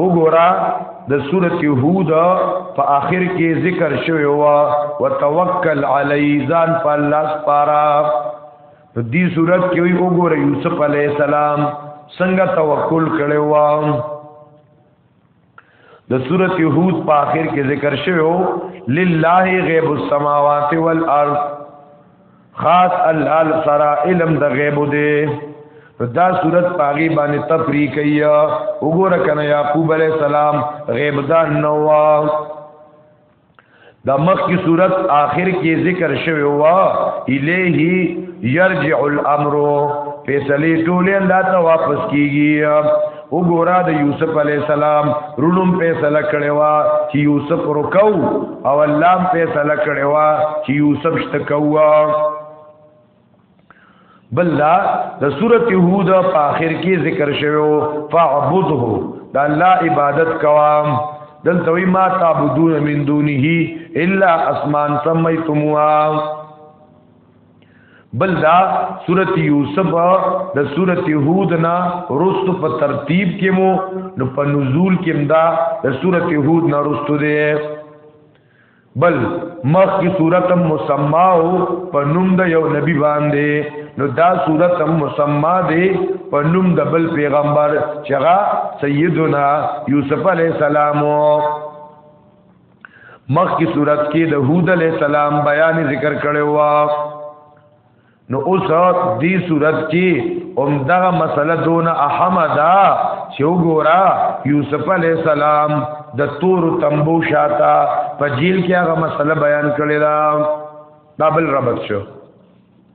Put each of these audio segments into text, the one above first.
وګورا د سورته هود په آخر کې ذکر شوی و او توکل علی ځان په الله سپارا په دې صورت کې وی وګوره یوسف علی السلام څنګه توکل کړو و د سورته هود په آخر کې ذکر شوی لله غیب السماوات والارض خاص الله سره علم د غیب دی دا صورت پاغي باندې تفریق کوي وګوره کنه یعقوب علی السلام غیب دان نو دا مخ کی صورت آخر کې ذکر شوی وا الیه یرجع الامر فیصله ټول الله ته واپس کیږي وګورا د یوسف علی السلام رونم فیصله کړي وا چې یوسف رکو او الله فیصله کړي وا چې یوسف شتکوا بلدا د سورته یهود په اخر کې ذکر شوی فعبده د الله عبادت کوام دل توي ما تعبدون من دونه الا اسمان سميتموا بل دا سورت یوسف د سورت هود نا رستو په ترتیب کې مو نو په نزول کې دا د سورت هود نا رستو دی بل مخ کی صورت مسما او په نوم د یو نبی باندې نو دا صورت مسما دی په نوم د بل پیغمبر چغا سیدنا یوسف علی السلام مخکې صورت کې د هود علی السلام بیان ذکر کړو وا نو اوس دې صورت کې هم دغه مسله دون احمدا چې وګورا یوسف علی السلام د تور تنبو شاته په جیل کې هغه مسله بیان کړی دا دابل ربط شو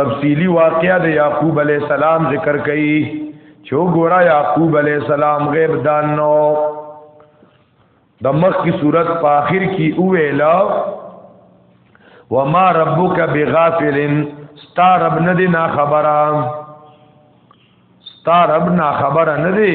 تفصیلی واقعه د یعقوب علی السلام ذکر کړي چې ګورا یعقوب علی السلام غیب دانو د مخ کی صورت په اخر کی او ویلا وما ربک بغافل ستا رب نه دی نا خبره ستا رب نا خبره نه دی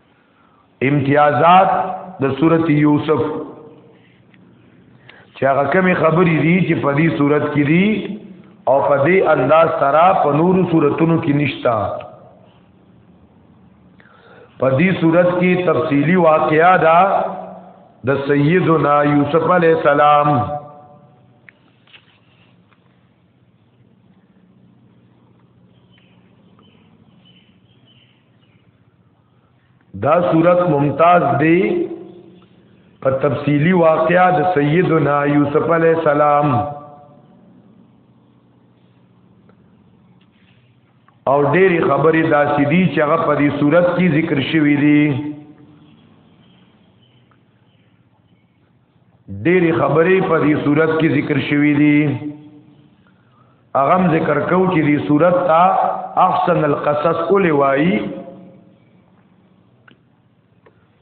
امتیازات د صورت یوسف چې هغه کمی خبرې دي چې په دې صورت کې دي او په دې انداز سره په نورو صورتونو کې نشتا په دې صورت کې تفصیلی واقعا ده د سیدنا یوسف علی السلام دا صورت ممتاز دی په تفصیلی واقعا د سیدنا یوسف علی السلام او ډېری خبرې داسې دي چې هغه په دې صورت کې ذکر شوې دي ډېری خبرې په دې صورت کې ذکر شوې دي اغم ذکر کو چې دې صورت ته احسن القصص کول وایي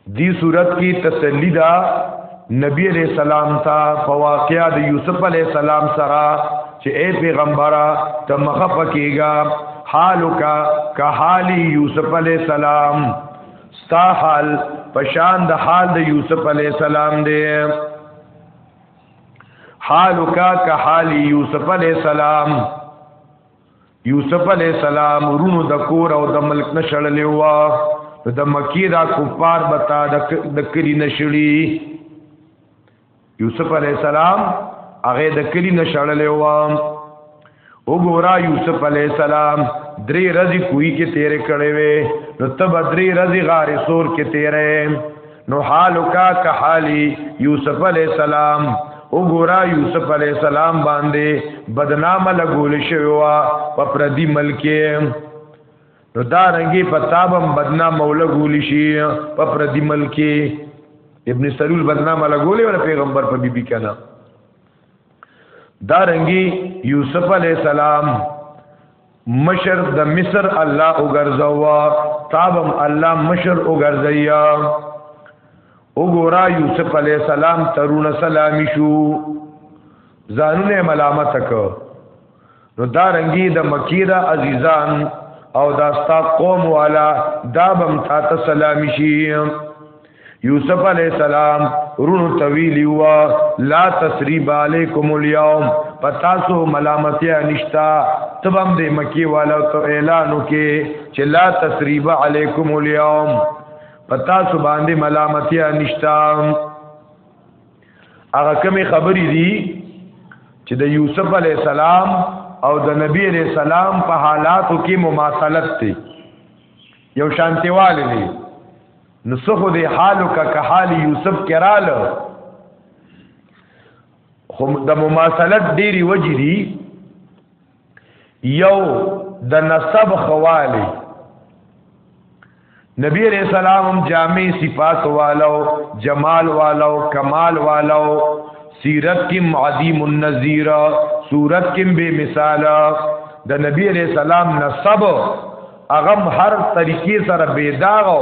دې صورت کې تسلی ده نبی علیہ السلام تا فواقعہ د یوسف علیہ السلام سره چې اے پیغمبره ته مخه پکېګا حالک کا حال یوسف علیہ السلام ستا حال پشان د حال د یوسف علی السلام دی حالک کا حال یوسف علی السلام یوسف علی السلام ورونو د کور او د ملک نشړلې وا د مکی دا کفار بتا د کلی نشړي یوسف علی السلام هغه د کلی نشړلې و وګورا یوسف علی السلام درې ورځې کوی کې تیر کړې وې نو تب درې ورځې غار سور کې تیرې نو حالک کا حالی یوسف علی السلام وګورا یوسف علی السلام باندې بدنامه لګول شوی و په پردي ملک کې نو دا رنګي په تابم بدنام ولګول شي په پردي ملک ابن سلول بدنام لګولې ور پیغمبر په بیبي کنه دا رنګي یوسف علی السلام مشر د مصر الله وګرځوا تابم الله مشر وګرځیا وګورا یوسف علی السلام ترونه سلام شو ځانونه ملامت کړ نو دا رنګي د مکی دا عزیزان او دا ستا قوم والا دا بم تا ته سلام شي یوسف علی السلام رونو طویل وا لا تسریب علیکم اليوم پتا سو ملامتی نشتا تبم دې مکی والا تو اعلان وکي چې لا تسریب علیکم اليوم پتا سو باندې ملامتی نشتا هغه کمی خبرې دي چې د یوسف علی السلام او د نبی علی السلام په حالاتو کې مماثلت دي یو شانتیواله دي نو څخه د حالو کا که حال یوسف کراله خو د مماثلت ډېری وجې دي یو د نسب خوالی نبی علیہ السلام جامع صفات والو جمال والو کمال والو سیرت کم عظیم النظیر صورت کم بے مثال د نبی علیہ السلام نسب اغم هر طریقې سره بے داغو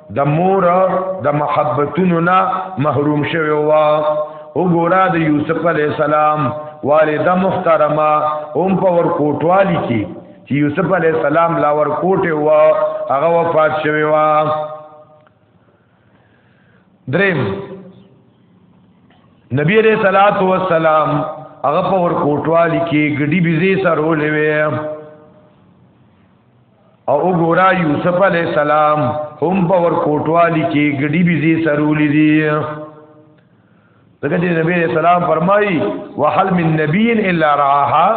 د مور د محبتونو نه محروم شوی و او ګورا د یوسف علی السلام والده محترمه هم په ور کوټوالی کې چې یوسف علی السلام لا ور کوټه و هغه وفات شوی و دریم نبی علیہ الصلات والسلام هغه په ور کوټوالی کې ګډي بيزي سره ولې وې او ګورا یوسف علی السلام هم په ور کوټوالی کې ګډي بيزي سرولې دي دغه چې نبی اسلام فرمایي وحل من نبی الا راها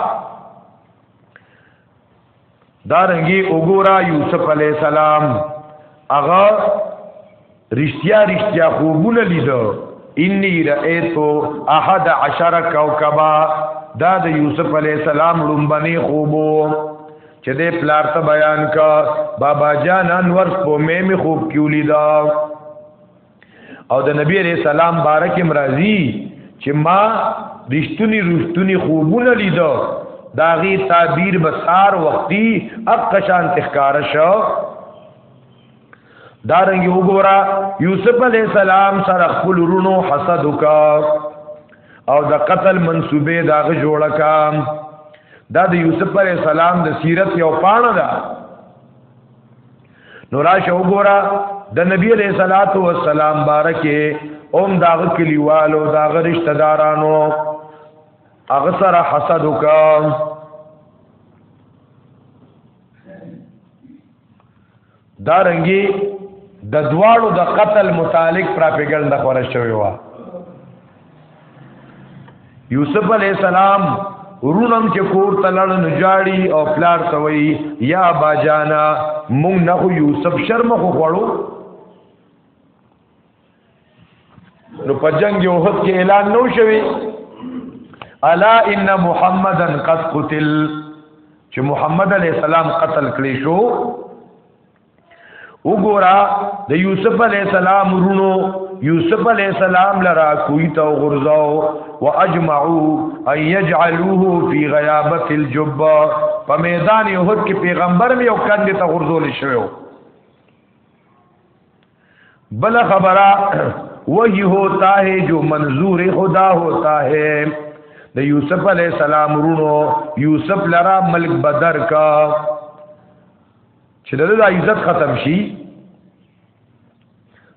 دارنګي وګورا یوسف علی السلام اغا رشتیا رشتیا خوبونه لیدو انی رأیتو احد عشر کوکبا دا د یوسف علی السلام لومبني خوبو چې د پلار ته بیان کا بابا جان انور په مې می خوب کیولی دا او د نبی علی السلام بارک مرضی چې ما رښتونی رښتونی خوبونه لیدو داغي تعبیر بسار وختي اقشان تخکار شو دارنګ وګورا یوسف علی السلام سره خپل رونو حسد وکا او د قتل منسوبه داغه جوړه کا دا د یوسف علی السلام د سیرت یو پانه ده نو راشه وګورا د نبی علیہ الصلات والسلام بارکه اوم داغه کلیوالو داغه رشتہ دارانو هغه سره حسد وکا دا رنګي د دواړو د قتل متعلق پراپګنډه خوره شوې و یوسف علی السلام ورونم چې کور ته لړ نه جاړي او پلار ته وي یا باجانا مونږ نه یوسف شرم خو غړو نو په جنگ احد کې اعلان نو شوی الا ان محمدا قد قتل چې محمد علی السلام قتل کړی شو وګورا د یوسف علی السلام ورونو یوسف علی السلام لرا کوی ته غرزاو واجمعوا ان يجعلوه في غيابه الجب په میدان یوهد کې پیغمبر مې او کندې ته غرزول شوی بل خبره وہی ہوتا ہے جو منظور خدا ہوتا ہے د یوسف علی السلام رونو یوسف لرا ملک بدر کا چې د عزت ختم شي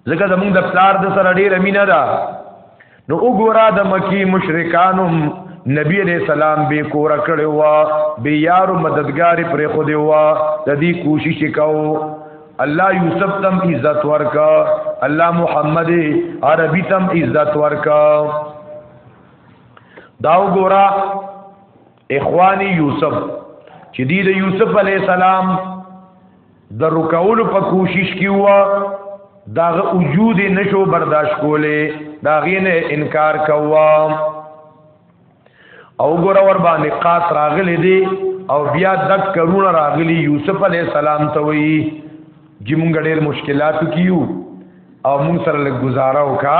ځکه زمونږ د پلار د سره ډیر امینه ده نو وګوره د مکی مشرکانو نبی علیہ السلام به کور کړي وا به یارو مددگار پر خو دی وا د دې کوشش وکاو الله یوسف تم عزت ورکا الله محمد عربی تم عزت ورکا داو ګورا اخوانی یوسف چې دی د یوسف علی السلام د رکولو په کوشش کې و داغه وجود نشو برداشت کوله داغه نه انکار کوا او ګور ور باندې قات راغلي دي او بیا دک کرون راغلي یوسف علی السلام ته وی چې مونږ ډېر مشکلات کیو او مونږ سره له گزاره وکا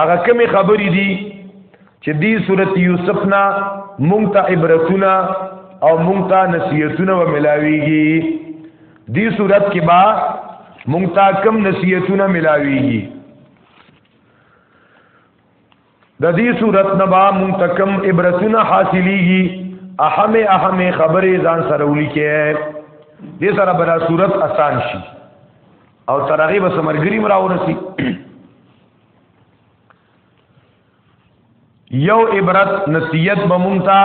هغه کمی خبرې دي چې دی صورت یوسف نه مونږ ته عبرتونه او مونږ ته نصیحتونه و ملاویږي دی صورت کې با مونږ ته کم نصیحتونه ملاویږي د دې صورت نه با مونږ ته کم عبرتونه حاصلېږي اهم اهم خبرې ځان سره ولیکې دې سره بلا صورت آسان شي او ترغیب سمرګری مراورسي یو عبرت نصیحت به مونږه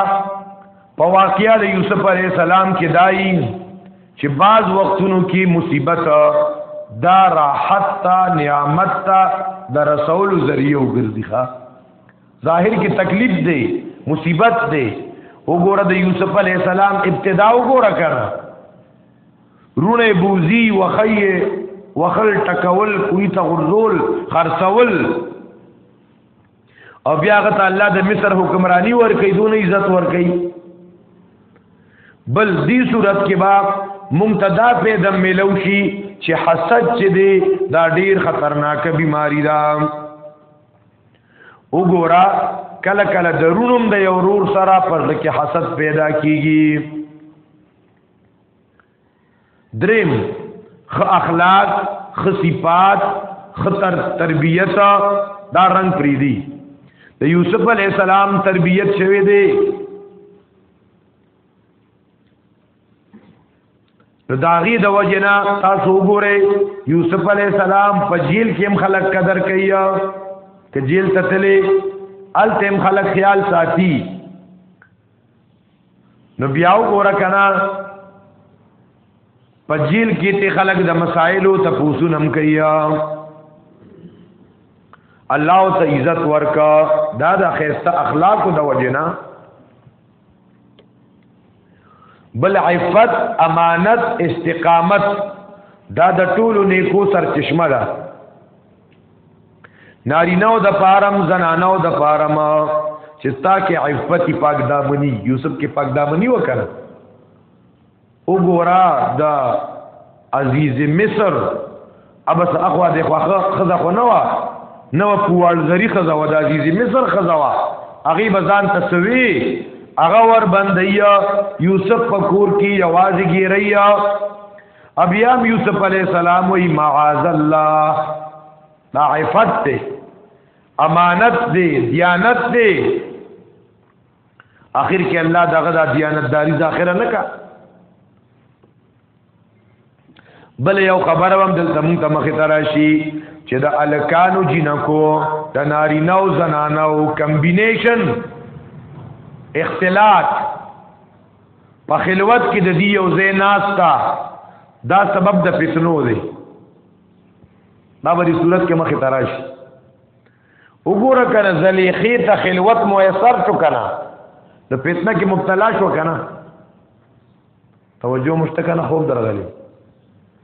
په واقعیا د یوسف علی السلام کې دای چې بعض وختونو کې مصیبت دا راحت تا نعمت تا د رسول ذریعہ وګرځي ښا ظاهر کې تکلیف دی مصیبت دی وګوره د یوسف علی السلام ابتدا وګوره کړه رونه بوزي وخی وخل ټکول کوی ته غرزول خرڅول او بیا غته الله د مصر حکمرانی ور کوي دون عزت ور کوي بل دې صورت کې با ممتدا پیدا ملو شي چې حسد چې دی دا ډیر خطرناک بیماری ده وګوره کله کله درونم د یو رور سره پر لکه حسد پیدا کیږي دریم خ اخلاق خ صفات خ تر تربیت دا رنگ پری دی د یوسف علی السلام تربیت شوه دی نو داغي د وجنا تاسو وګوره یوسف علی السلام په جیل کې هم خلق قدر کوي ک جیل ته تللی ال تم خلق خیال ساتي نو بیا وګوره کنه په جیل کې ته خلق د مسائلو ته پوسونم کوي الله ته عزت ورکا دا د خیسته اخلاق د وجنا بل عفت امانت استقامت دا د ټولو نیکو سر چشمه ده نارینو د پارم زنانو د پارم چې تا کې عفت پاک دامنی یوسف کې پاک دامنی وکړه وګورا د عزیز مصر ابس اخوا د خوخه خزه خو نو نو پوال زری خزه و د عزیز مصر خزه وا هغه بزان تسوی هغه ور بندیا یوسف په کور کې یوازې ګیریا ابیام یوسف علی السلام وی معاذ الله دا عفت دی امانت دی دیانت دی اخر کې الله دغه د دیانتداری ذاخره نه کا بل یو خبره هم دلته مونږ ته مخې ته راشي چې د الکانو جنکو د نارینه او زنانو کمبینیشن اختلاط په خلوت کې د دې یو ځای ناستا دا سبب د فتنو دی دا به صورت کې مخه تراش وګوره کنه زلیخی ته خلوت میسر شو کنه د فتنه کې مبتلا شو کنه توجه مشتکنه خوب درغلی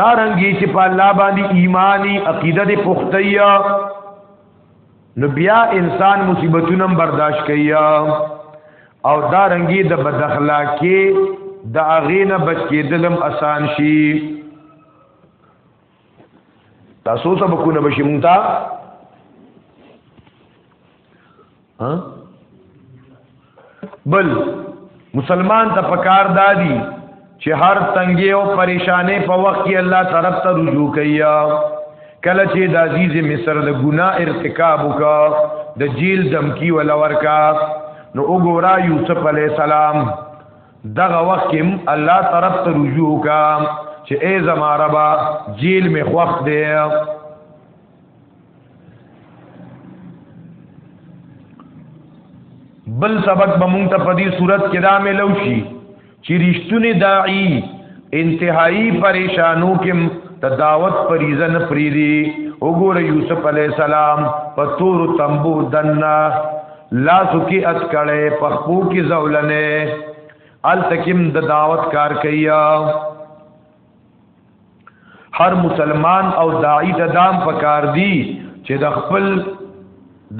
دا رنګي چې په الله باندې ایمانی عقیده دې پختیا نو بیا انسان مصیبتونه برداشت کوي او دا رنګي د بدخلا کې د اغینه بچ کېدلم آسان شي تاسو سبقونه بشي مونږ ته ها بل مسلمان ته پکار دادی چې هر تنګي او پریشانې په وخت کې الله طرف ته رجوع کیا کله چې د عزیز مصر د ګناه ارتکاب وکا د جیل دمکی ولا ورکا نو وګورا یوسف علی السلام دغه وخت کې الله طرف ته رجوع کا چې ای زما ربا جیل می خوخ دی بل سبق به مونږ ته په دې صورت کې دا ملو شي چې رښتونی داعي انتهایی پریشانو کې ته دعوت فریضه نه فریدي وګوره یوسف علی السلام په تور تنبو دنا لاسو کې ات کړه په خپو کې زولنه ال تکم د دعوت کار کیا هر مسلمان او داعی ته دام پکار دی چې د خپل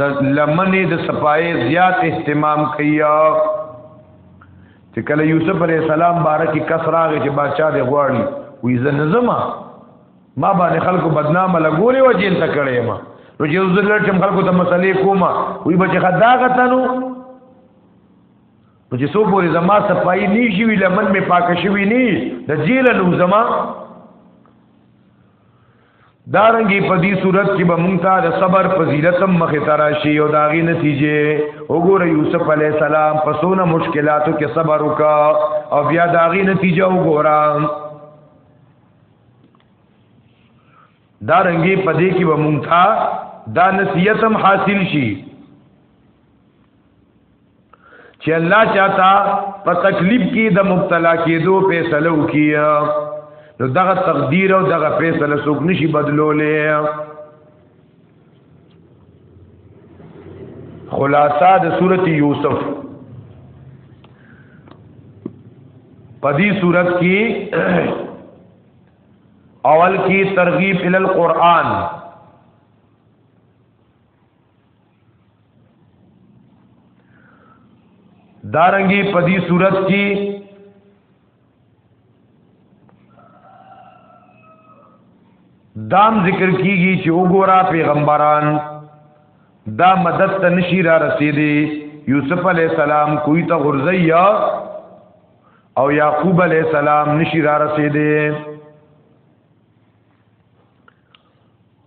د لمنې د صفای زیات اهتمام کوي چې کله یوسف علی السلام بارکی کسراغه چې بادشاہ دی غواړي وې زنزما ما باندې خلکو بدنامه لګولې و جیل ته کړې ما نو چې زلر چې خلکو ته مسلې کومه وې بچ خداغتنو نو چې څو پورې زما صفائی نه شي وی لمن می پاک شوی نه د جیل نو زما دارنګي په دې صورت کې به مونږ ته د صبر فضیلت هم مخې ته راشي او داغي نتیجې وګوره یوسف علی السلام په سونه مشکلاتو کې صبر وکا او بیا داغي نتیجه وګوره دارنګي په دې کې به مونږ ته دا نصیحت هم حاصل شي چې الله چاته په تکلیف کې د مبتلا کېدو فیصله وکړي نو دغه تقدیر او دغه فیصله څوک نشي بدلولې خلاصہ د سورته یوسف پدی صورت کی اول کی ترغیب ال القرآن دارنګي په دې صورت کې دام ذکر کیږي چې وګورا پیغمبران دا مدد ته نشي را رسیدي یوسف علی السلام کوی ته غرزیا او یعقوب علی السلام نشي را رسیدي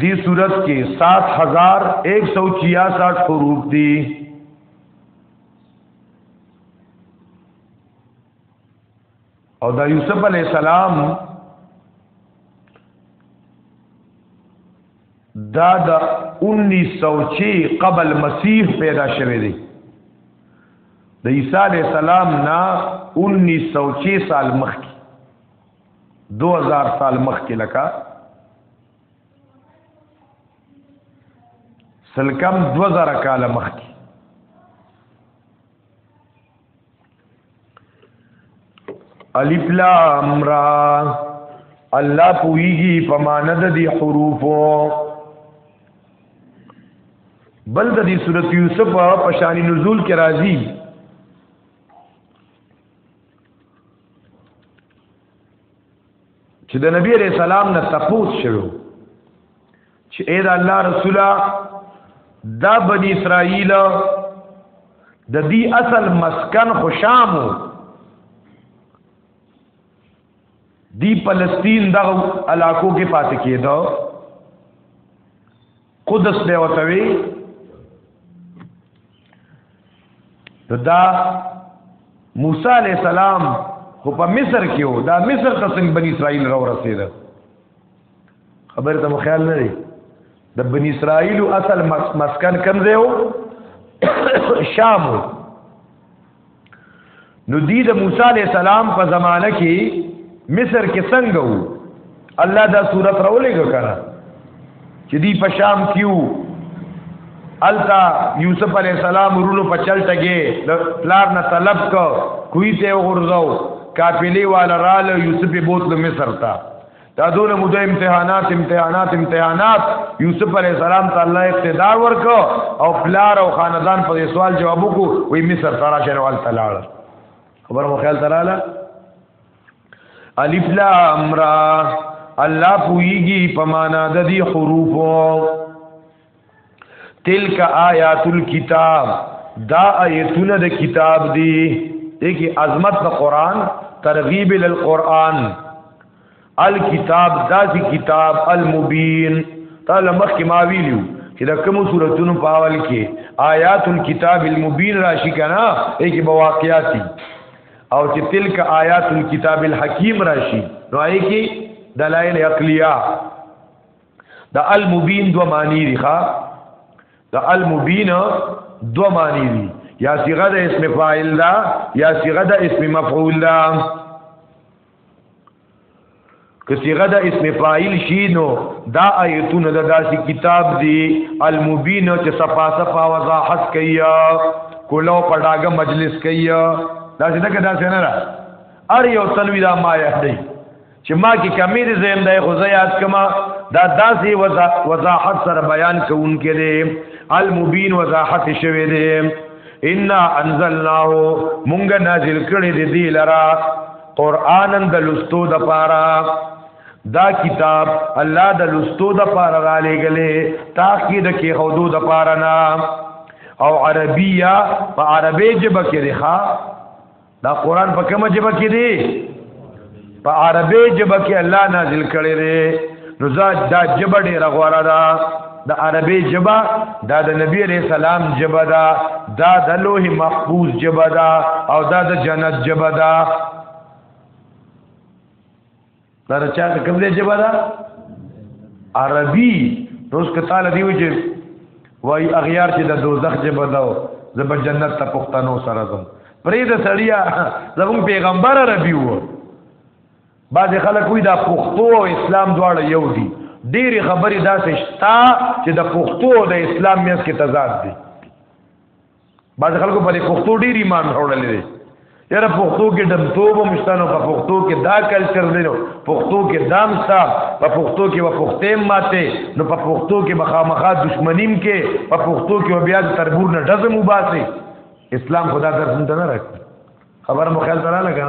دی صورت کې 7166 حروف دي او دا یوسف علی السلام دا د 1906 قبل مسیح پیدا شوه دی د عیسی علی السلام نه 1906 سال مخکې 2000 سال مخکې لکه سلکم 2000 کال مخکې الف لام را الله پویږي په معنی د دې حروفو بل د دې سورۃ یوسف په شان نزول کې راځي چې د نبی عليه السلام نه تپوس شوو چې اې د الله رسوله دا بنی اسرائیل د دې اصل مسکن خوشامو دی فلسطین دغه علاقو کې پاتې کېدو قدس به وتوي دا موسی علی السلام خو په مصر کې و دا مصر ته څنګه بنی اسرائیل را ورسېده خبر ته خیال نه دی د بنی اسرائیل اصل مسکن کم ځای و شام و نو دی د موسی علی السلام په زمانه کې مصر کې څنګه وو الله دا صورت راولېګه کړه چې دی په شام کیو التا یوسف علی السلام ورونو په چل ټګې د پلار نه طلب کو کوی ته غورځاو کاپلی والا رال یوسف بوتل مصر ته دا دونه موده امتحانات امتحانات امتحانات یوسف علی السلام ته الله اقتدار ورکو او پلار او خاندان په سوال جواب کو وی مصر سره شنو ال تلاړ خبر مو خیال تراله الف لام را الله پویږي په معنا د دې حروفو تلک آیات الكتاب دا آیتونه د کتاب دی دیکي عظمت د قران ترغیب ال قران الکتاب دا سی کتاب المبین تعالی مخ کی ما ویلو چې د کوم سوراتونو په اول کې آیات الكتاب المبین راشي کنه ایک بواقیاتی او چې تلک آیات الكتاب الحکیم راشي نو ایکی دلائل عقلیه د المبین دو معنی دی ښا د المبین دو معنی دی یا صیغه د اسم فاعل دا یا صیغه د اسم مفعول دا که صیغه د اسم فاعل شي نو دا آیتونه د داسې کتاب دی المبین چې صفا صفا وضاحت کوي کولو پډاګه مجلس کوي دا څنګه دا څنګه را ار یو تلوی دا ما یې دی چې ما کې کمی دې زم دای خو زه یاد کما دا داسې وضاحت سره بیان کوونکې دې المبین وضاحت شوه دې ان انزلناه مونږ نازل کړی دې دی لرا قرانن د لستو د پاره دا کتاب الله د لستو د پاره را لګلې تاکي د کې حدود د پاره نه او عربیه په عربی جبه کې ښا دا قران په کومه ژبه کې دی په عربي ژبه کې الله نازل کړی دی نو زاد دا ژبه ډیره غوړه ده د عربي ژبه دا د نبی عليه السلام ژبه ده دا د لوح محفوظ ژبه ده او دا د جنت ژبه ده دا چا ته کوم دی جبا دا عربي روز که تعالی دی وجه وای اغیار چې د دوزخ جبا دا زب جنت ته پښتنو سره زم پرې د سړیا زمون پیغمبر عربي وو بعض خلک وی دا پښتو او اسلام دواړه یو دي ډېری خبرې داسې شتا چې د پښتو او د اسلام میس کې تضاد دي بعض خلکو په پښتو ډیر ایمان راوړل دي یاره پښتو کې دم توب مشتانو په پښتو کې دا کلچر دی نو پښتو کې دام صاحب په پښتو کې و پښتې ماته نو په پښتو کې مخامخا دشمنیم کې په پښتو کې بیا تربور نه دزم وباسي اسلام خدا درس نه راکړي خبر مو خیال ترا لګا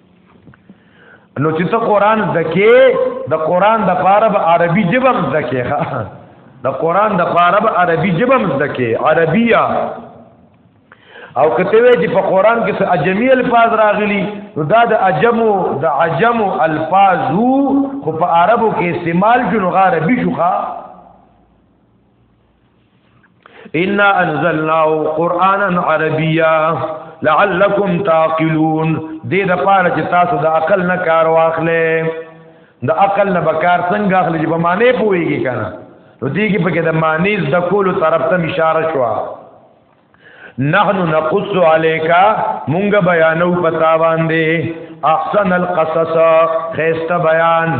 نو چې ته قران زکه د قران د پاره به عربي جبم زکه ها د قران د پاره به عربي جبم زکه عربیه او کته وی چې په قران کې څه عجمی الفاظ راغلي نو دا د عجمو د عجمو الفاظو خو په عربو کې استعمال جن غربي شوخه ان انزلنا قرانا عربيا لعلكم تعقلون دې د پاره چې تاسو د عقل نه کار واخلې د عقل نه بکار څنګه اخلي چې په معنی پويږي کنه نو دې کې پکې د معنی د کولو طرف ته اشاره شوه نحنو نقص علیکا مونږ بیانو پتا باندې احسن القصص خيسته بیان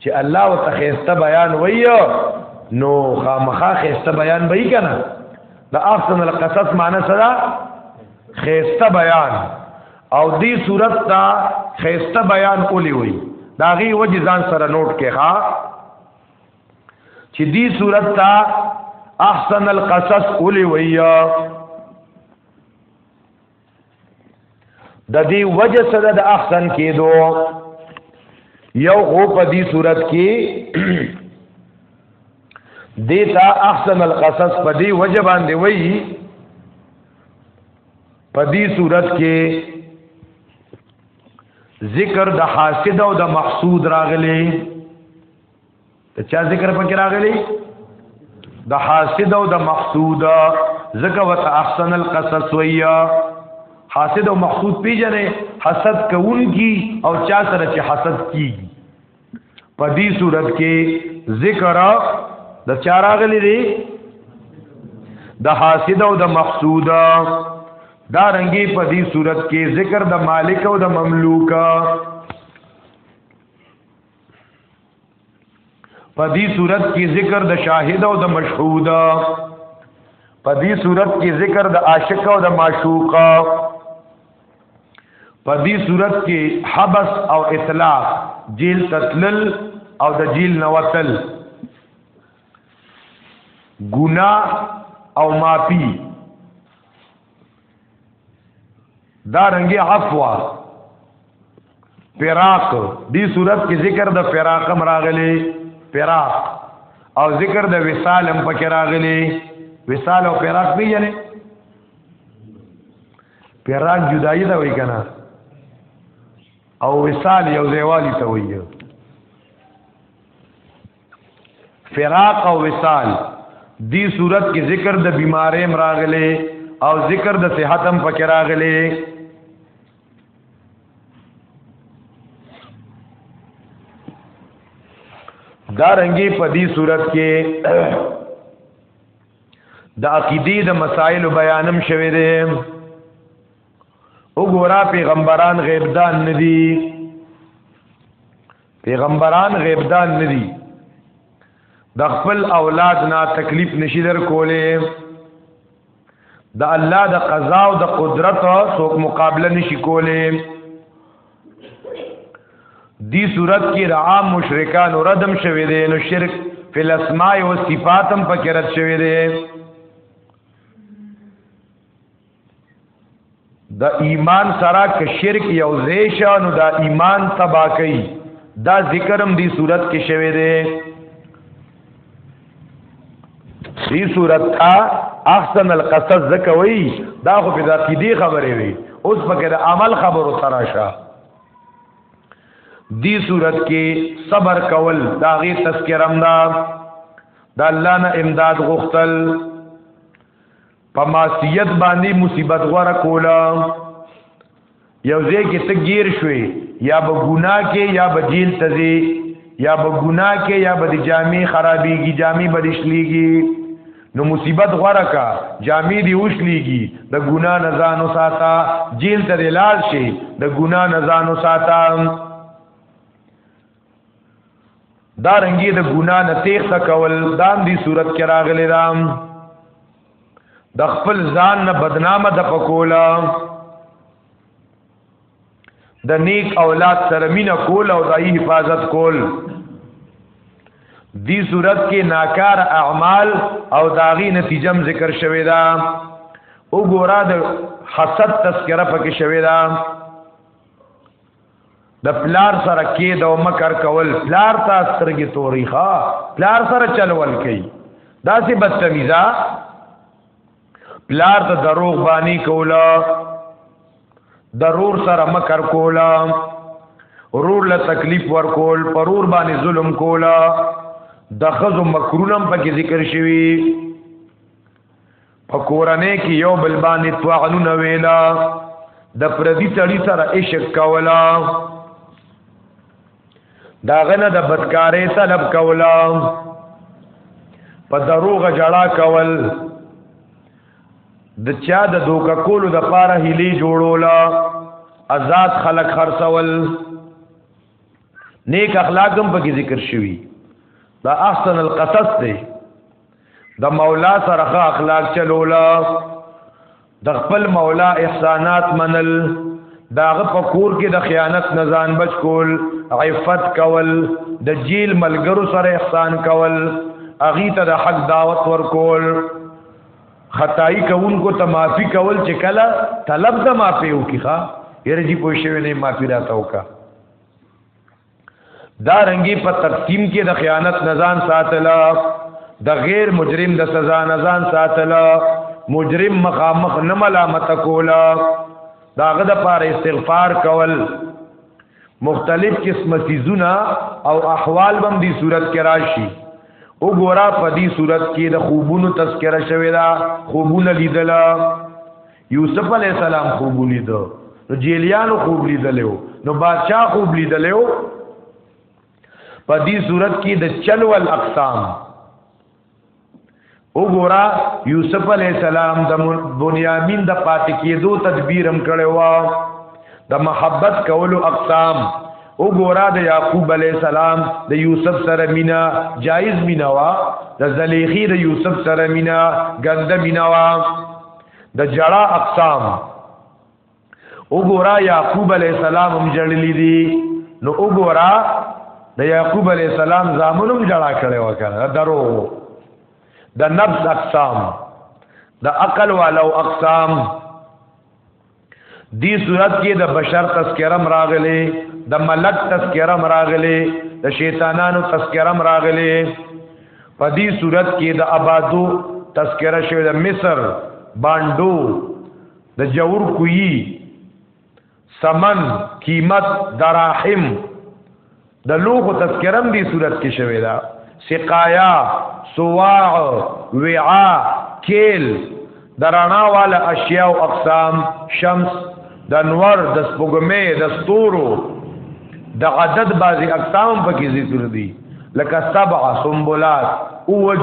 چې الله وت خيسته بیان ویو نو خامخا خيسته بیان به کنا دا احسن القصص معنی سره خيسته بیان او دی صورت تا خيسته بیان اولی وی داغي وجه ځان سره نوٹ کې ها چې دی صورت تا احسن القصص اولی ویا د دې وجه سره د احسن کېدو یو خو په دې صورت کې دیتا احسن القصص په دې وجه باندې وایي په دې صورت کې ذکر د حاسد او د محسود راغلي ته چا ذکر پکې راغلی د حاسد او د محسود زکه وت احسن القصص ویا حاسد او محسود پیجنې حسد کوونکی او چا سره چې حسد کیږي په دې صورت کې ذکر د چا راغلی دی د حاسد او د محسود دا رنګي په دې صورت کې ذکر د مالک او د مملوک په دې صورت کې ذکر د شاهد او د مشهود په دې صورت کې ذکر د عاشق او د معشوق په دې صورت کې حبس او اطلاق جیل تتلل او د جیل نوتل ګنا او مافی دا رنګي عفوا فراق دی صورت کې ذکر د فراق مراغلي فراق او ذکر د وصال هم پکې راغلي وصال او فراق به یې فراق جدائی دا وای کنه او وصال یو ځای والی ته وایي فراق او وصال دی صورت کې ذکر د بیمارې مراغله او ذکر د صحت هم پکې راغله دا رنګي په دې صورت کې د عقیدې د مسائل بیانم شوه دي وګورا پیغمبران غیب دان ندي پیغمبران غیب دان ندي د خپل اولاد نه تکلیف نشي در کوله د الله د قضا او د قدرت څوک مقابله نشي کوله دی صورت کې د عام مشرکان ردم شوي دي نو شرک فی الاسماء و صفاتم پکې رد شوي دي د ایمان سره که شرک یو زیشه نو دا ایمان تبا کوي دا ذکرم دی صورت کې شوی دی دی صورت تا احسن القصص زکوي دا خو په عقیدی خبره وي اوس پکې د عمل خبرو سره شه دی صورت کې صبر کول دا غي تذکرم دا د الله نه امداد غوښتل په معصیت باندې مصیبت غوړه کولا یو ځای کې ته گیر شوې یا به ګناه کې یا به جیل ته ځې یا به ګناه کې یا به د جامع خرابېږي جامع به دشلېږي نو مصیبت غوړه کا جامع دی وشلېږي د ګناه نه ځان وساته جیل ته لاړ شي د ګناه نه ځان وساته دا رنګي د ګنا نه تیښته کول دام دی صورت کې راغلی دا د خپل ځان نه بدنامه د پکولا د نیک اولاد سره مینا کول او دای حفاظت کول دی صورت کې ناکار اعمال او داغي نتیجم ذکر شوی دا وګوره د حسد تذکرہ پکې شوی دا د پلار سره کې د مکر کول پلار تا سترګې توري ښا پلار سره چلول کوي دا سي بدتمیزا پلار ته دروغ باندې کولا ضرور سره مکر کولا رور له تکلیف ور کول پرور باندې ظلم کولا د خزو مکرونم پکې ذکر شوی په کورنۍ کې یو بل باندې توغنونه ویلا د پردي سړی سره عشق کولا دا غنه د بدکارې طلب کولا په دروغ جړه کول د چا د دوکا کولو د پاره هلي جوړولا آزاد خلق خرڅول نیک اخلاق هم پکې ذکر شوی دا احسن القصص دی د مولا سره اخلاق چلولا د خپل مولا احسانات منل داغه په کور کې د خیانت نزان بچ کول عفت کول د جیل ملګرو سره احسان کول اغي ته د حق دعوت ورکول خدای کوونکو ته معافي کول چې کله طلب د معافي وکړه یره جی پوښښ نه معافي راته وکړه دا رنګي په تقسیم کې د خیانت نزان ساتلا د غیر مجرم د سزا نزان ساتلا مجرم مخامخ نه ملامت کولا داغه د پاره استغفار کول مختلف قسم سيزونه او احوال بم دي صورت کې راشي وګورا په دې صورت کې د خوبونو تذکرہ شوی دا خوبونه لیدلا یوسف علی السلام خوب ولیدو نو جیلیانو خوب لیدلو نو بادشاہ خوب لیدلو په دې صورت کې د چل ول اقسام وګورا یوسف علی السلام د بنیامین د پاتې کېدو تدبیرم کړو وا د محبت کولو اقسام وګورا د یعقوب علی السلام د یوسف سره مینا جایز مینا وا د زلیخی د یوسف سره مینا ګنده مینا وا د جړا اقسام وګورا یعقوب علی السلام هم جړلې دي نو وګورا د یعقوب علی السلام زامنوم جړا کړي وکړه درو د نفس اقسام د عقل والو اقسام دی صورت کې د بشر تذکرم راغلی د ملک تذکرم راغلی د شیطانانو تذکرم راغلی په دې صورت کې د آبادو تذکره شوی د مصر باندو د جور کوی سمن قیمت دراحم د لوخو تذکرم دی صورت کې شوی دا سقایا سواع وعا کیل درانا والا اشیاء او اقسام شمس د انور د سپوږمې د ستورو د عدد بعضی اقسام پکې ذکر دي لکه سبع سنبلات اوج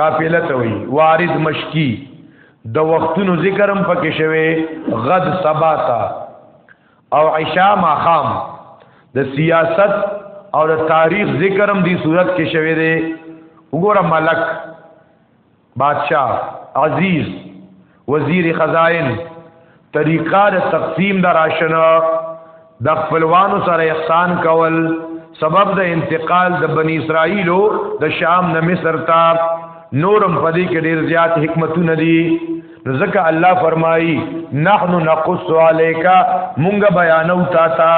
قافله ته وی وارد مشکی د وختونو ذکرم پکې شوی غد سبا تا او عشاء ماقام د سیاست او د تاریخ ذکرم دی صورت کې شوی دی وګوره ملک بادشاہ عزیز وزیر خزائن طریقه د تقسیم د راشنه د خپلوانو سره احسان کول سبب د انتقال د بنی اسرائیلو د شام نه مصر ته نورم پدې کې ډیر زیات حکمتونه دي ځکه الله فرمایي نحن نقص عليك مونږ بیانو تا تا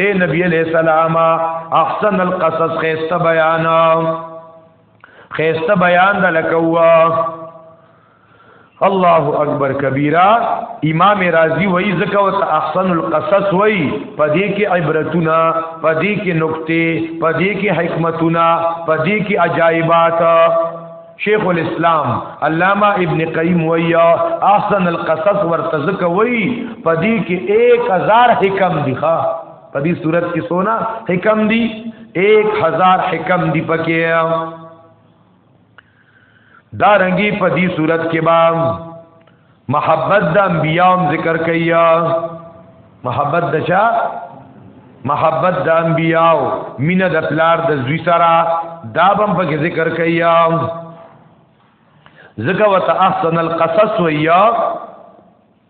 اے نبی علیہ السلام احسن القصص خیسته بیان خیسته بیان د لکوا الله اکبر کبیره امام رازی وای زکه او احسن القصص وای پدې کې عبرتونه پدې کې نقطې پدې کې حکمتونه پدې کې عجایبات شیخ الاسلام علامہ ابن قیم ویا احسن القصص ورتزک وی پدې کې 1000 حکم دي ښا په دې صورت کې سونا حکم دي 1000 حکم دي پکې دا رنګي په دې صورت کې با محبت د انبيام ذکر کیا محبت د چا محبت د انبياو مینه د پلار د زوی سره دا بم په ذکر کیا زکه وت احسن القصص ویا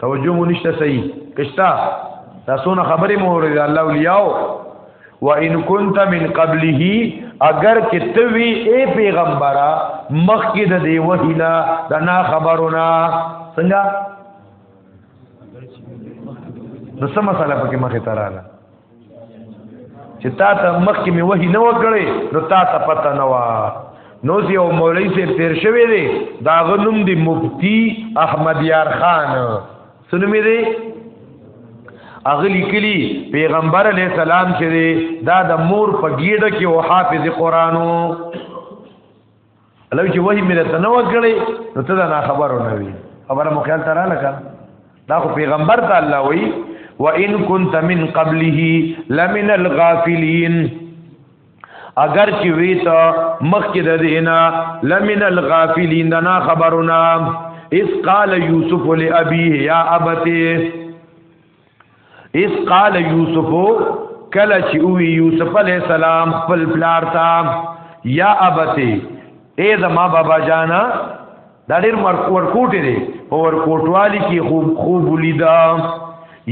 توجه مو نشته صحیح کښتا تاسو نه خبرې مو ورې الله اولیاء و ان كنت من قبله اگر کتوی اے پیغمبرا مخکې د دی وحینا د نا خبرونه څنګه نو سم مسله پکې مخه تراله چې تا ته مخکې مې وحي نه وکړي نو تا ته پته نه وا نو یو مولوی سے تیر شوی دی دا غنوم دی مفتی احمد یار خان سنمی دی اغلی کلی پیغمبر علیہ السلام چې دی دا د مور په گیډه کې او حافظ قرانو لو چې وای مې ته نو کړی نو ته دا خبرو نه وی خبره مو خیال تراله کا دا خو پیغمبر ته الله وی وان كنت من قبله لمن الغافلين اگر چې وی ته مخکې د دینا لمن الغافلين دا خبرونه اس قال یوسف لابيه یا ابته اس قال یوسف کله چې وی یوسف علی السلام خپل پلار تا یا ابتی اے زما بابا جانا دا ډیر ورکوټی دی په ورکوټوالی کې خوب خوب لیدا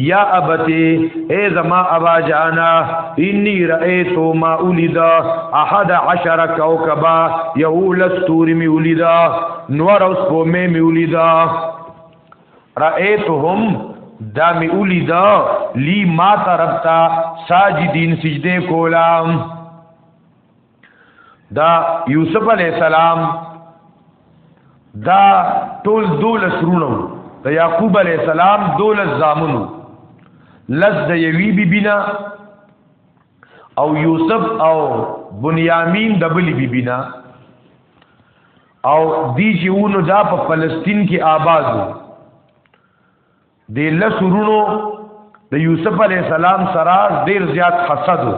یا ابتی اے زما ابا جانا انی رأیتو ما اولیدا احد عشر کوکبا یولستوری می اولیدا نور اوس په می می اولیدا رأیتهم دا می اولی دا لی ما تربتا ساجدین سجده کولا دا یوسف علیہ السلام دا ټول دولس رونو د یعقوب علی السلام دولس زامنو لز د یوی بی بینا او یوسف او بنیامین د بلی بی بینا او دی چې ونو دا په فلسطین کې آباد وو د لسرونو د یوسف علی السلام سره ډیر زیات حسد وو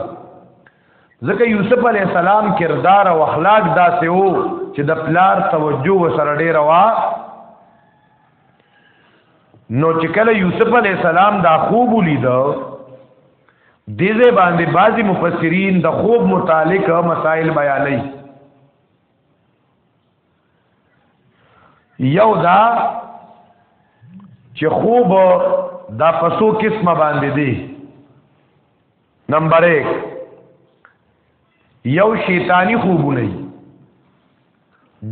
ځکه یوسف علی السلام کردار او اخلاق داسې وو چې د پلار توجه وسره ډیر وا نو چې کله یوسف علی السلام دا خوب ولید دې باندې بعضی مفسرین د خوب متعلق مسائل بیانوي یو دا چې خوب دا پسو قسمه باندې دي نمبر 1 یو شیطانی خوبونه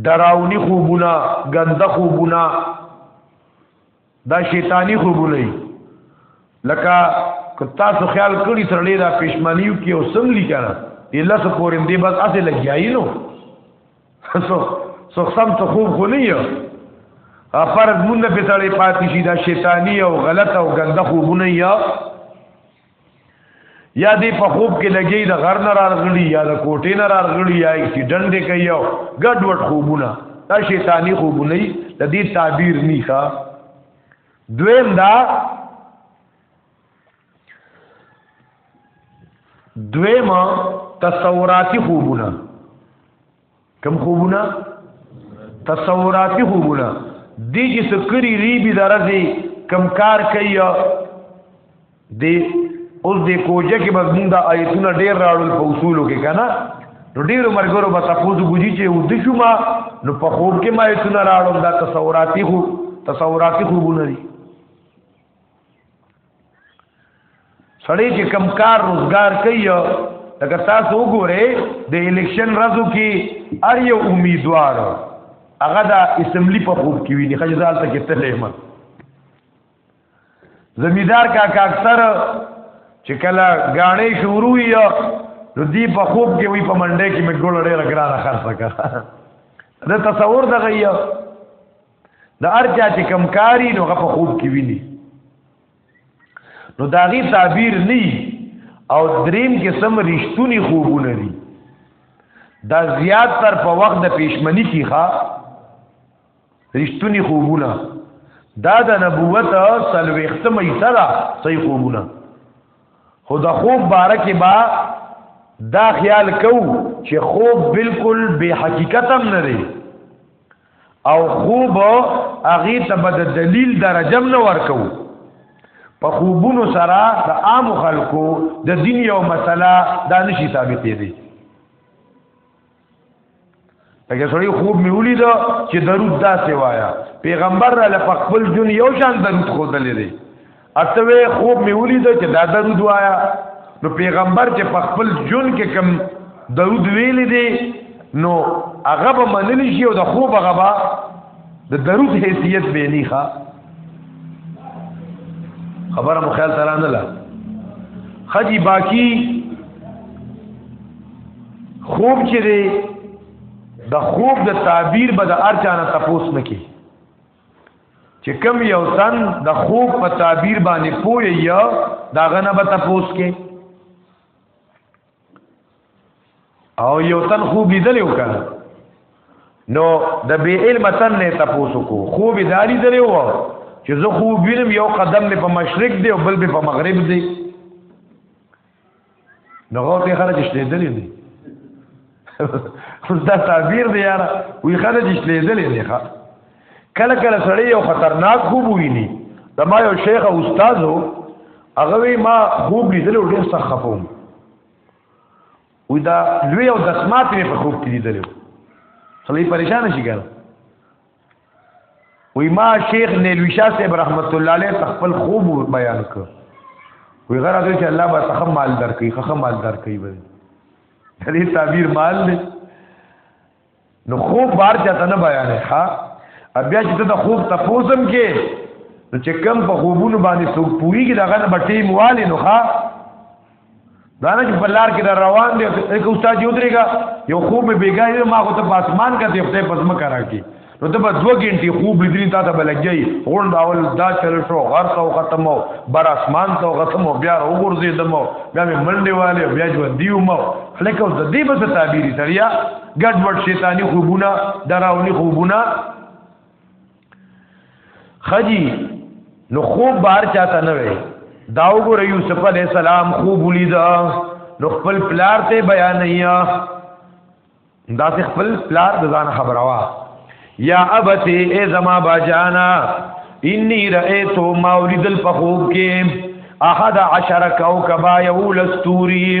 دراونی خوبونه غنده خوبونه دا شیطانی خوبونه لکه کتا سو خیال کړی سره ډیر پښمنیو کې او سم لیکنه اله سو پورم دی بس اسه لګیای نو سو سو سم ته خوب خو نه یو فرض مونږ په سړی پاتې شي دا شیطانی او غلط او ګنده خوبونه یا یا دی په خوب کې لګي د غر نه راغلی یا د کوټې نه راغلی یا اکسیډنټ دی کوي او ګډ وډ خوبونه دا شیطانی خوبونه دي د دې تعبیر نه ښه دویم دا دویم تصوراتي خوبونه کم خوبونه تصوراتي خوبونه دی چې سکری ریبی درځي کم کار کوي دی اوس د کوجه کې بس مونږ د آیتونه ډیر راړل په اصولو کې کنه نو ډیرو مرګرو به تاسو ګوجی چې و د شوما نو په خوب کې ما آیتونه راړل دا تصوراتي خو تصوراتي خوبونه دي سړی چې کم کار روزګار کوي لکه تاسو وګورئ د الیکشن ورځو کې هر یو امیدوار هغه د اسمبلی په خوب کې ویني خجزال ته کې تلې ما زمیدار کا کا اکثر چې کله غاڼې شروع وي نو دی په خوب کې وي په منډه کې مې ګول ډېر ګرانه خرڅه کړه د تصور دغه یو د ارجا چې کم کاری نو غ په خوب کې ویني نو داغي تعبیر نه او دریم کې سم رښتونی خوبونه دي دا زیات تر په وخت د پیشمنی کې ښا رښتونی خوبونه دا د نبوت سلوختمه یې سره صحیح خوبونه خو د خوب باره کې با دا خیال کو چې خوب بالکل بے حقیقت هم نه دی او خوب هغه ته بد دلیل درجم نه ورکو په خوبونو سره د عام خلکو د دین یو مسله دا نشي ثابتې دي اګه سړی خوب می ولید چې درود دا سوایا پیغمبر را لپاره خپل جون یو شان درود خو دلې اتوې خوب می ولید چې دا درود وایا نو پیغمبر چې په خپل جون کې کم درود ویل دي نو هغه به منل شي او د خوب هغه به د درود حیثیت به نه ښه خبره مو خیال تران نه لا خجی باقی خوب چې دی د خوب د تعبیر به د ارچانه تپوس نه کی چې کم یو تن د خوب په تعبیر باندې پوي یا دا غنه به تاسو کې او یو تن خوب لیدل وکړ نو د بی علم تن نه تاسو کو خوب دالی درې و چې زه خوب وینم یو قدم په مشرق دی او بل په مغرب دی نو غو په خرج شلې دلې دي اوس دا تعبیر دی یار وی خرج شلې دلې دی ښا کله کله سړی یو خطرناک خوب ویني دا ما یو شیخ او استاد وو هغه وی ما خوب لیدل ډیر سخت خفوم وی دا لوی او دسمات په خوب کې لیدل سړی پریشان شي ګر وی ما شیخ نیلوی شاه صاحب رحمت الله علیه تخپل خوب بیان ک وی غره دوی چې الله به تخم مال درکې خخه مال درکې وی دې تعبیر مال دی نو خوب بار چاته نه بیان ها بیا چې ته خوب تفوزم کې چې کم په خوبونو باندې څوک پوریږي دغه نه بټي موالی نو ها دا نه چې بلار کې در روان دی یک استاد یو درېګا یو خوب بیګای ما خو ته په اسمان کې ته په پزما کرا کی نو ته په دوه غنټې خوب لیدلی تا ته بلګي غون داول دا چل شو غر ته ختمو بر اسمان ته ختمو بیا وګورځې دمو بیا مې منډې والے بیا ژوند دیو مو لکه د دې په تعبیری سریا ګډ وډ شیطانی خوبونه دراونی خوبونه خجی نو خوب بار چاته نه وي دا وګوره یوسف علی السلام خوب ولید نو خپل پلار ته بیان یا دا خپل پلار د ځان خبروا یا ابتی ای زما باجانا انی رأیتو ما ولید الفخوب کې احد عشر کوكبا یول استوری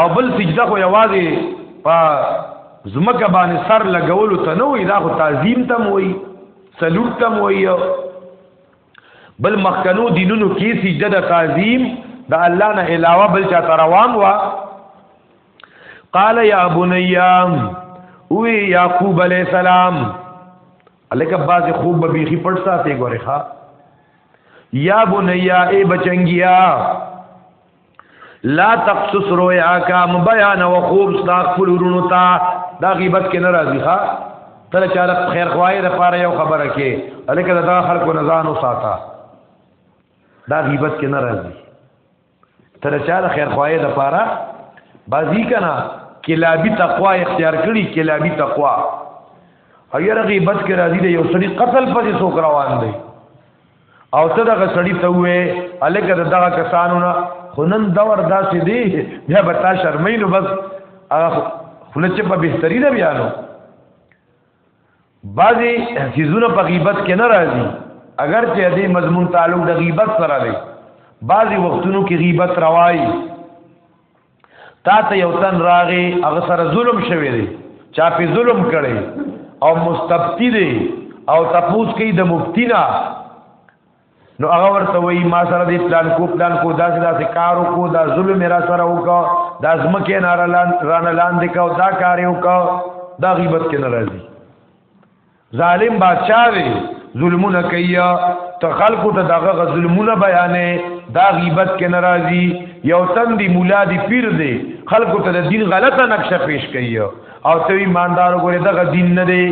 او بل سجده خو یوازې په زمکه باندې سر لګولو ته نه وي دا خو تعظیم تم وي سلوک تم وي بل مخکنو دینونو کې سجده د تعظیم د الله نه علاوه بل چا تروان وا قال یا بنیام او یعقوب علیہ السلام الک باز خوب به بيخي پټ ساتي ګورې ښا یا بنیا ای بچنګیا لا تقصص رویا کا مبیان و خوب ستا خپل ورونو تا دا غیبت کې ناراضی ها تل چاله خیر خوای د پاره یو خبره کې الکه دا خلکو نزان او ساته دا غیبت کې ناراضی تل چاله خیر خوای د پاره بازی کنا کلابی تقوا اختیار کړي کلابی تقوا او یره غیبت کې راضی دی یو سړي قتل پسې سوک روان دی او ته دغه سړی ته وې الکه دغه کسانو نه خنن دور داسې دی بیا به تا شرمې نو بس خله چې په بهترینه بیا نو بعضی چیزونه په غیبت کې نه راځي اگر چې دې مضمون تعلق د غیبت سره دی بعضی وختونو کې غیبت روایي تا ته یو تن راغی هغه سره ظلم شوی دی چا په ظلم کړي او مستبتی دی او تپوس کوي د مفتی نه نو هغه ورته وایي ما سره دی پلان کو پلان کو داسې داسې کار وکړو دا ظلم را سره وکړو دا ځمکه نه رانه لاندې کو دا کار وکړو دا غیبت کې ناراضي ظالم بادشاہ دی ظلمونه کوي ته خلکو ته دغه ظلمونه بیانې دا غیبت کې ناراضي یو تن دی مولا دی پیر دی خلکو ته د دین غلطه نقشه پیش کوي او ته ایماندار ګوره دغه دین نه دی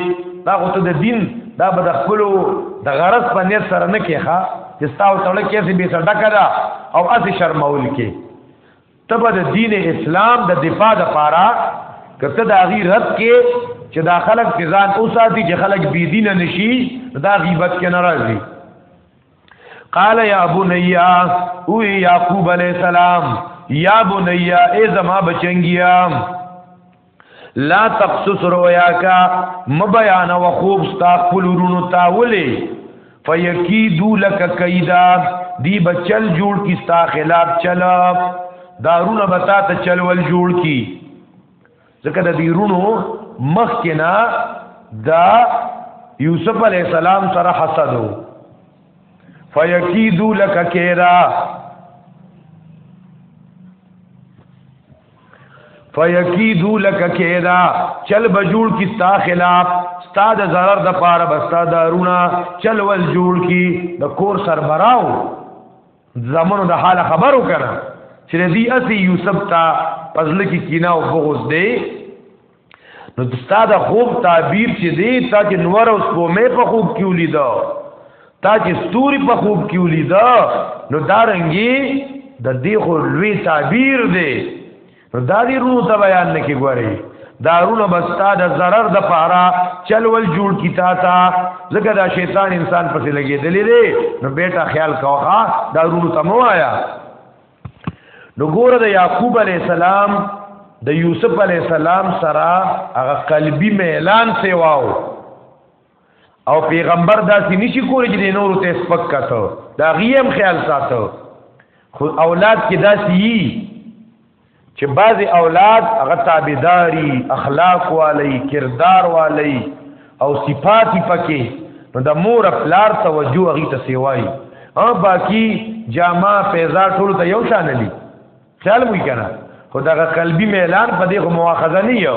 دا خو ته د دین دا به د خپل د غرض په نیت سره نه کېخه چې تاسو تړه کې سي به سړه کړه او اسی شرمول کې تبه د دین اسلام د دفاع د پاره کته د غی رد کې چې دا خلک په ځان اوساتي چې خلک بی دین نشي دا غیبت کې ناراضي قال یا بنیا او یعقوب علیہ السلام یا بنیا ای زما بچنګیا لا تقصص رویاک مبیان و خوب ستا خپل ورونو تا ولی فیکیدو لک کیدا دی بچل جوړ کی ستا خلاف چل دارونه بتا ته چل ول جوړ کی ځکه د دې رونو مخ کې نه دا یوسف علی السلام سره حسد وو فیکیدو لک کیدا فیکیدو لک کیدا چل بجوړ کی ستا خلاف ستا د zarar د پاره بستا دارونا چل ول جوړ کی د کور سربراو زمونو د حال خبرو کړه چې دې اسی یوسف تا پزل کی کینا او بغض دی نو دستا د خوب تعبیر چې دی تا چې نور اوس په مې په خوب کې ولیدا تا چې ستوري په خوب کې ولیدا نو دا رنګي د دې خو لوی تعبیر دی نو دا دې روح ته بیان نه کې ګوري دارونه بستا د zarar د پارا چلول جوړ کیتا تا زګه دا شیطان انسان پسې لګې دلې نو بیٹا خیال کاوه دارونه تمو آیا نو ګوره د یعقوب علی السلام د یوسف علی السلام سره هغه قلبي میلان سیواو او پیغمبر داسې نشي کولی چې د نورو ته سپک کاته دا غیم خیال ساتو خو اولاد کې داسې یي چې بعضی اولاد هغه تابعداري اخلاق والی کردار والی او صفات پکې نو د مور پلار توجه هغه ته سیوای او باقی جامع پیزا ټول ته یو شان دي خیال مو کنه خو دغه قلبي میلان په دې مواخذه نه یو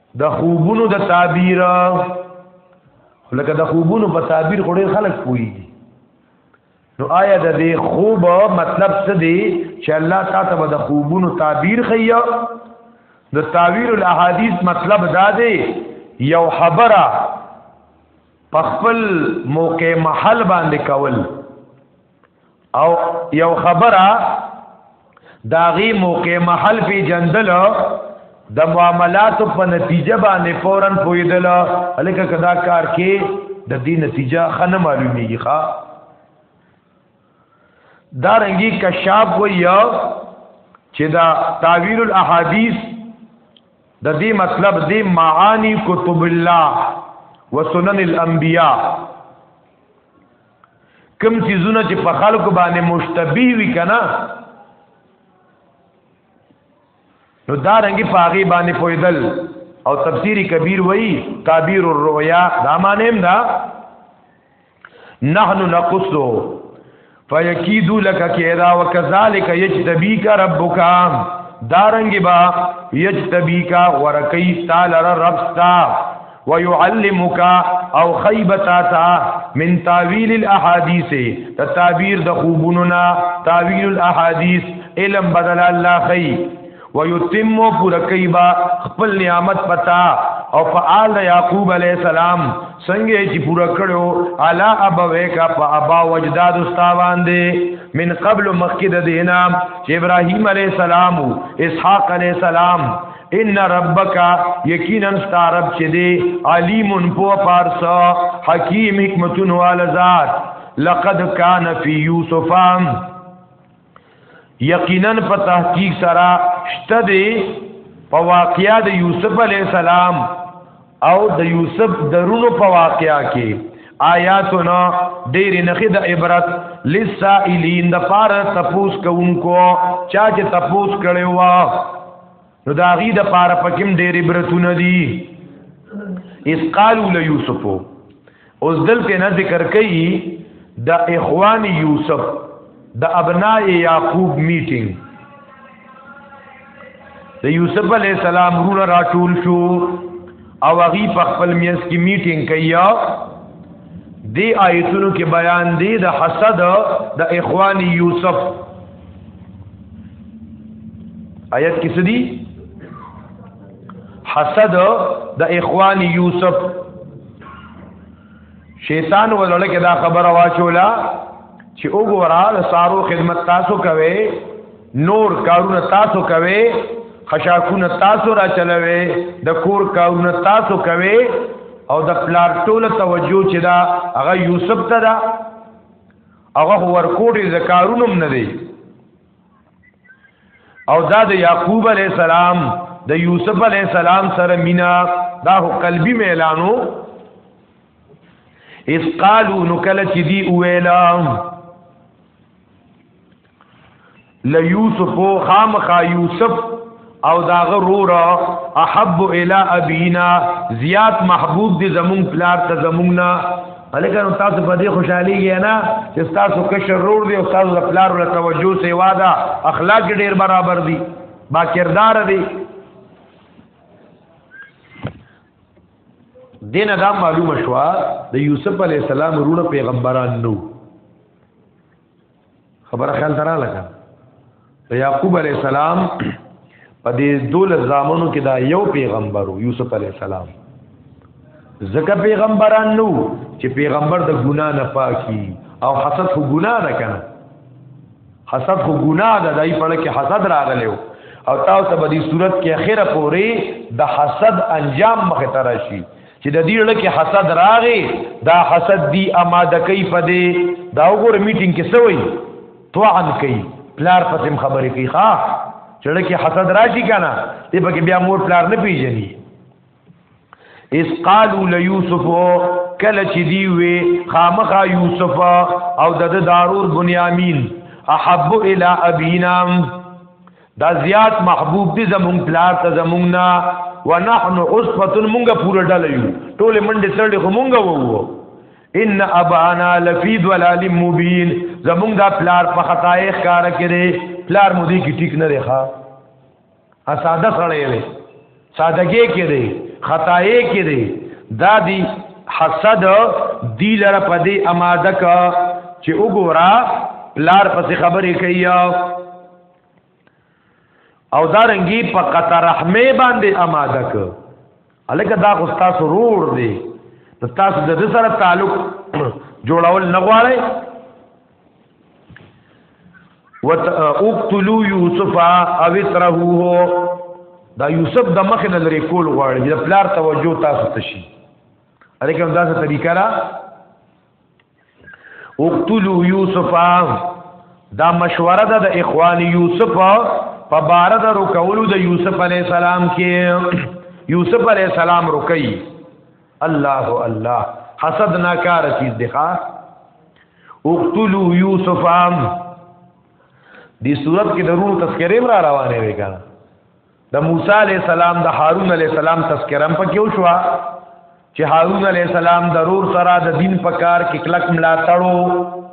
د خوبونو د تعبیر لکه د خوبونو په تعبیر خوري خلک کوي نو آیا د دې خوب مطلب څه دی چې الله تعالی به د خوبونو تعبیر خیا د تعبیر الاحاديث مطلب دا دی یو خبره په خپل موقع محل باندې کول او یو خبره داغي موقع محل پی جندل د معاملاتو په نتیجه باندې فورن پویدل الکه کدا کار کې د دې نتیجه خنه معلومیږي ښا دا رنګي کشاف و یا چې دا تعویل الاحاديث د دې مطلب دې معانی کتب الله وسنن الانبیاء کم چیزونه چې په خلکو باندې مشتبه وي کنه نو دا رنګي پاغي باندې پویدل او تفسیری کبیر وای تعبیر الرؤیا دا معنی هم دا نحن نقص فیکیدو لک کیدا وکذالک یجتبیک ربک دارنګ با یجتبیک ورکی تعالی رب ستا ويعلمك او خيبتا تا من تاويل الاحاديث تعبير د خوبونو نا تاويل الاحاديث علم بدل الله خي ويتم پور کيبا خپل نعمت پتا او په آل د يعقوب عليه السلام څنګه چې پور کړو الا ابوي کا په ابا وجداد استا باندې من قبل مخکد دینام چې ابراهيم عليه السلام اسحاق عليه السلام ان ربک یقینا ستارب چې دی علیم پو پارس حکیم حکمتون وال ذات لقد کان فی یوسف یقینا په تحقیق سرا شته دی په واقعیا د یوسف علی السلام او د یوسف درونو په واقعیا کې آیاتنا ډیر نخې د عبرت لسائلین د پار تپوس کوونکو چا چې تپوس کړي وا نو دا غي د پاره پکم ډېری برتونه دي اس قالو ل یوسف اوس دلته نه ذکر کوي د اخوان یوسف د ابناء یعقوب میټینګ د یوسف علی السلام رونه راټول شو او هغه په خپل میس کې میټینګ کوي دی آیتونو کې بیان دی د حسد د اخوان یوسف آیت کې څه دي حسد د اخوان یوسف شیطان ولړه کې دا خبره واچولا چې وګورا د سارو خدمت تاسو کوي نور کارونه تاسو کوي خشاکونه تاسو را چلوي د کور کارونه تاسو کوي او د پلار ټوله توجه چې دا هغه یوسف ته دا هغه ورکوټي زکارونم نه دی او دا د یعقوب علی السلام د یوسف علی السلام سره مینا دا هو قلبی میلانو اس قالو نو کله چې دی ویلا ليوسف خامخا يوسف او داغه رور احب الى ابينا زیات محبوب دي زمون پلار ته زمونږه الکه تاسو په دې خوشحالي کې نه چې تاسو کشر رور دي او تاسو د پلار له توجه سیوا ده اخلاق ډیر برابر دي با کردار دي دین دا معلومه شو د یوسف علی السلام رونه پیغمبران نو خبره خیال ترا لګا ته یعقوب علی السلام په دې دول زامنو کې دا یو پیغمبر یوسف علی السلام زکه پیغمبران نو چې پیغمبر د ګنا نه پاکي او حسد خو ګنا ده کنه حسد خو ګنا ده دای په لکه حسد راغلی او تاسو په دې صورت کې اخره پوري د حسد انجام مخ ته راشي چې د دې لړ کې حسد راغی دا حسد دی اماده کوي په دې دا وګوره میټینګ کې سوی توعن کوي پلار پسم خبرې کوي ښا چې لړ کې حسد راشي کنه دې پکې بیا مور پلار نه پیژني اس قالو ليوسف کله چې دی وی خامخا یوسف او د دارور بنیامین احب الى ابینا دا زیات محبوب دي زمونږ پلار ته زمونږ نه ونحن عصبه مونږه پوره ډله یو ټول منډه سره خو مونږه وو ان ابانا لفی ضلال مبین زمونږ دا پلار په خطا یې ښکار کړي پلار مو دي کی ټیک نه رخا ا ساده سړی وي سادهګي کړي خطا یې کړي دا دی حسد دی لره پدې اماده کا چې وګورا پلار پس خبرې کوي او دا رنګي په قطر رحمه باندې آماده ک الکه دا خو تاسو رور دی نو تاسو د دې سره تعلق جوړول نه غواړئ وت اقتلوا یوسف او اترهوه دا یوسف د مخ نه لري کول غواړي د پلار توجه تاسو ته شي اړیکم دا څه طریقه را اقتلوا یوسف دا مشوره ده د اخوان یوسف په بار د رکولو د یوسف علی السلام کې یوسف علی السلام رکی الله الله حسد ناکار چیز دی ښا اقتلوا یوسف دی صورت کې درونو تذکرې را روانه وي کنه د موسی علی السلام د هارون علی السلام تذکرم په کېو شو چې هارون علی السلام ضرور سره د دین په کار کې کلک ملاتړو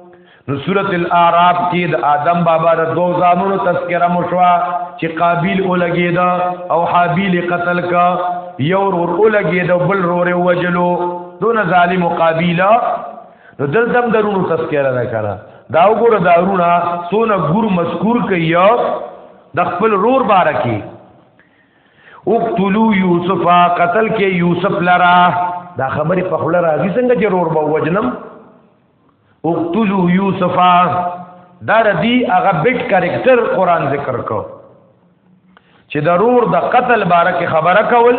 نو سورۃ الاعراف کې د آدم بابا د دوه زامنو تذکرہ مشوا چې قابیل اولګید او حابیل قتل کا یو ور اولګید بل ور وجلو دون ظالم قابیلا نو دلته درونو تذکرہ نه کړه دا وګوره دارونه سونه ګور مذکور کيو د خپل رور بارکی اقتلوا یوسف قتل کې یوسف لرا دا خبره په خله راځي څنګه چې رور به وجنم اقتلوا یوسف دا ردی هغه بیت کریکٹر قران ذکر کو چې ضرور د قتل بارکه خبره کول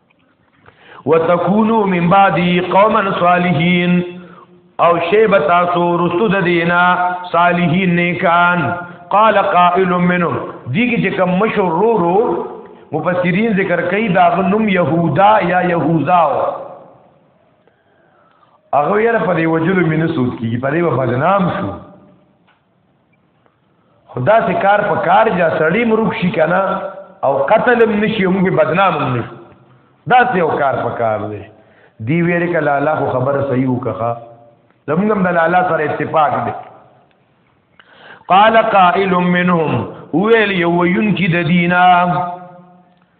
وتكونوا من بعد قوما صالحين او شیب تاسو رستو د دینا صالحین نیکان قال قائل منهم دیږي چې کوم مشرورو مفسرین ذکر کوي دا غنم يهودا یا يهوزا هغه یې په دې وجلو مینه سود کیږي په دې بدنام شو خدا سے کار په کار جا سړی مروک شي کنه او قتل هم نشي هم به بدنام هم نشي دا څه یو کار په کار دی دی ویری کله الله خو خبره صحیح وکړه زموږ هم د الله سره اتفاق دی قال قائل منهم ویل یو وینکی د دینه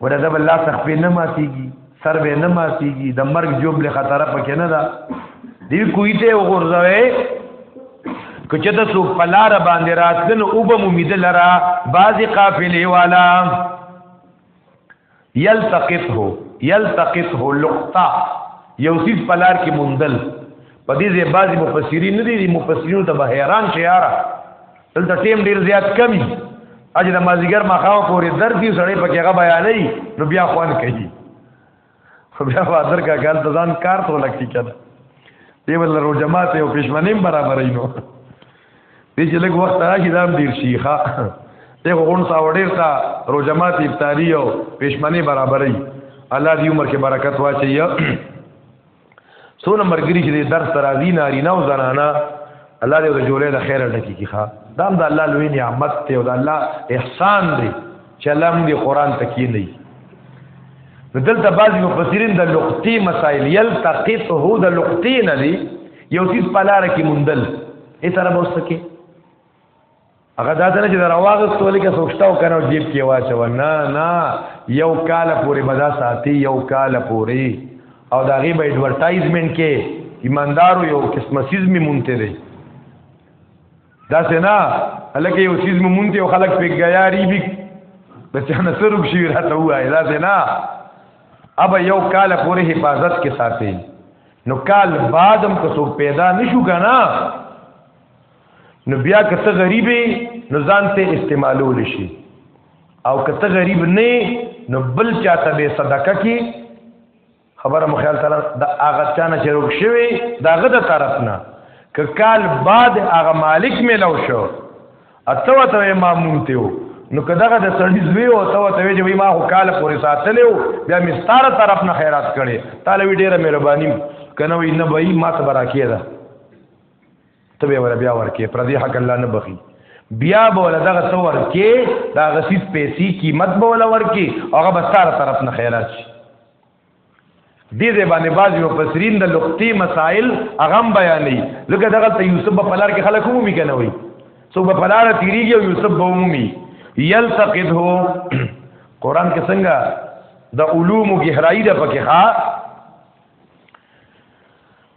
ورته بل لاس خپل نه ماتيږي سر به نه ماتيږي د مرګ جوب له خطر پکې نه ده دی کوی ته وګورځوي کچه د سو پلار باندې راتلن او به ممید لرا بازي قافلې والا یلتقطه یلتقطه لقطه یو سیس پلار کې مندل په دې ځای بعضی مفسرین نه دي مفسرین ته به حیران شي یاره دلته ټیم ډیر زیات کمی اجه د مازیګر مخاو پورې درځي سړی پکې هغه بیانې نو بیا خوان کوي خو بیا فادر کا ګل ته ځان کار ته لګتی کړه دی ول رو جماعت او پښمنیم برابرې نو دې چې لږ وخت راشي دا ډیر شي ښا ته غون سا وړیر تا رو جماعت افطاری او پښمنې برابرې الله دې عمر کې برکت واچي څونه مرګري چې درس ترازی ناری نه او زنانا الله دې ورجولې د خیره ډکی کی ښا دا هم د الله لوی نعمت ته او د الله احسان دی چې الله موږ قرآن تکي نه نو دلته بعضی مفسرین د لقطی مسائل یلتقطه د لقطی نه دی یو څه پلار کې مندل یې سره بوسکه هغه دا نه چې راواغست ولیکه سوچتا او کنه جیب کې واچو نه نه یو کال پورې بدا ساتي یو کال پورې او دا غي به ایڈورټایزمنت کې ایماندارو یو قسم سیزم مونته دی دا سنا الکه یو سیزم مونته او خلک په غیاري بي بچانه سرب شي راته وای دا سنا اب یو کال پورې حفاظت کې ساتي نو کال بعدم که څوک پیدا نشو کنه نو بیا که ته غریب نو ځان ته استعمالول شي او که ته غریب نه نو بل چاته به صدقه کی خبره مخیال تعالی د هغه چانه چې روک شوی داغه د طرف نه که کال بعد هغه مالک ملو شو اته وته مامون تیو نو کداغه د سړی زوی او ته وته وی چې ما هو کال پورې ساتلو بیا می ستاره طرف نه خیرات کړي تعالی ډیره مهرباني کنه وی نه وای ما ته برا کیده ته به ور بیا ورکه پر دې حق الله نه بخي بیا به ول دغه څو ورکه دا غسیس پیسې قیمت به ول ورکه هغه به ستاره طرف نه خیرات شي دې دې باندې باز یو پسرین د لقطي مسائل اغم بیانې لکه دغه ته یوسف په پلار کې خلک هم میکنه وي څو په پلار تیریږي او یوسف به عمومي یلتقطه قران کې څنګه د علوم گہرائی د پکې ښا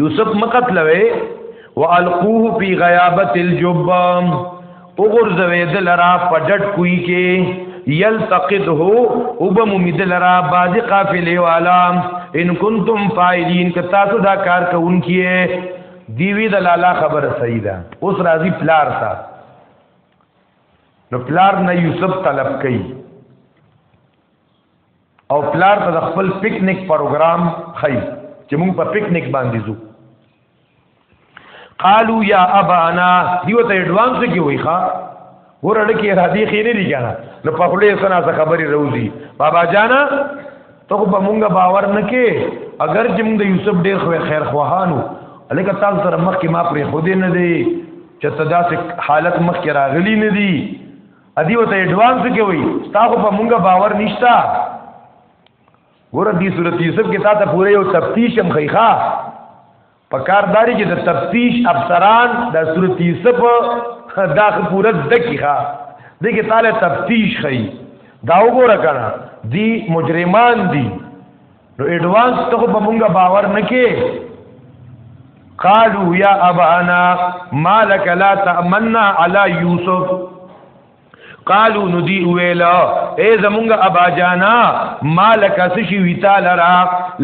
یوسف مقتلوي والقوه فی غیابت الجب وګرځوي د لرا پډټ کوي کې یلتقطه وبم مد لرا باز قافله والا ان کنتم فاعلین ک تاسو دا کار کوونکی دیوی د لالا خبر سیدا اوس راضی پلار تا نو پلار نه یوسف طلب کئ او پلار ته د خپل پکنیک پروګرام خی چې موږ په پکنیک باندې ځو قالو یا ابانا دیو ته اډوانس کې وای ښا ورړ کې را دي خې نه دي کنه نو په خله سنا څه خبري روزي بابا جانا ته په مونږه باور نه کې اگر چې مونږ د یوسف ډیر خو خیر خوهانو الکه تاسو سره مخ کې ما پرې خو دې نه دی چې تداسې حالت مخ کې راغلی نه دی ادي وته اډوانس کې وي تاسو په مونږه باور نشتا ګور دي سورته یوسف کې تاسو پوره یو تفتیش هم خیخه په کارداري کې د تفتیش افسران د سورته یوسف دا پوره دقیقه دغه تعالی تفتیش خي دا وګوره کنه دی مجرمان دي نو اډوانس ته په مونږه باور نکې قالو یا ابانا مالک لا تامنا علی یوسف قالو ندی ویلا اے زمونږ ابا جانا مالک سشی وی تعالی را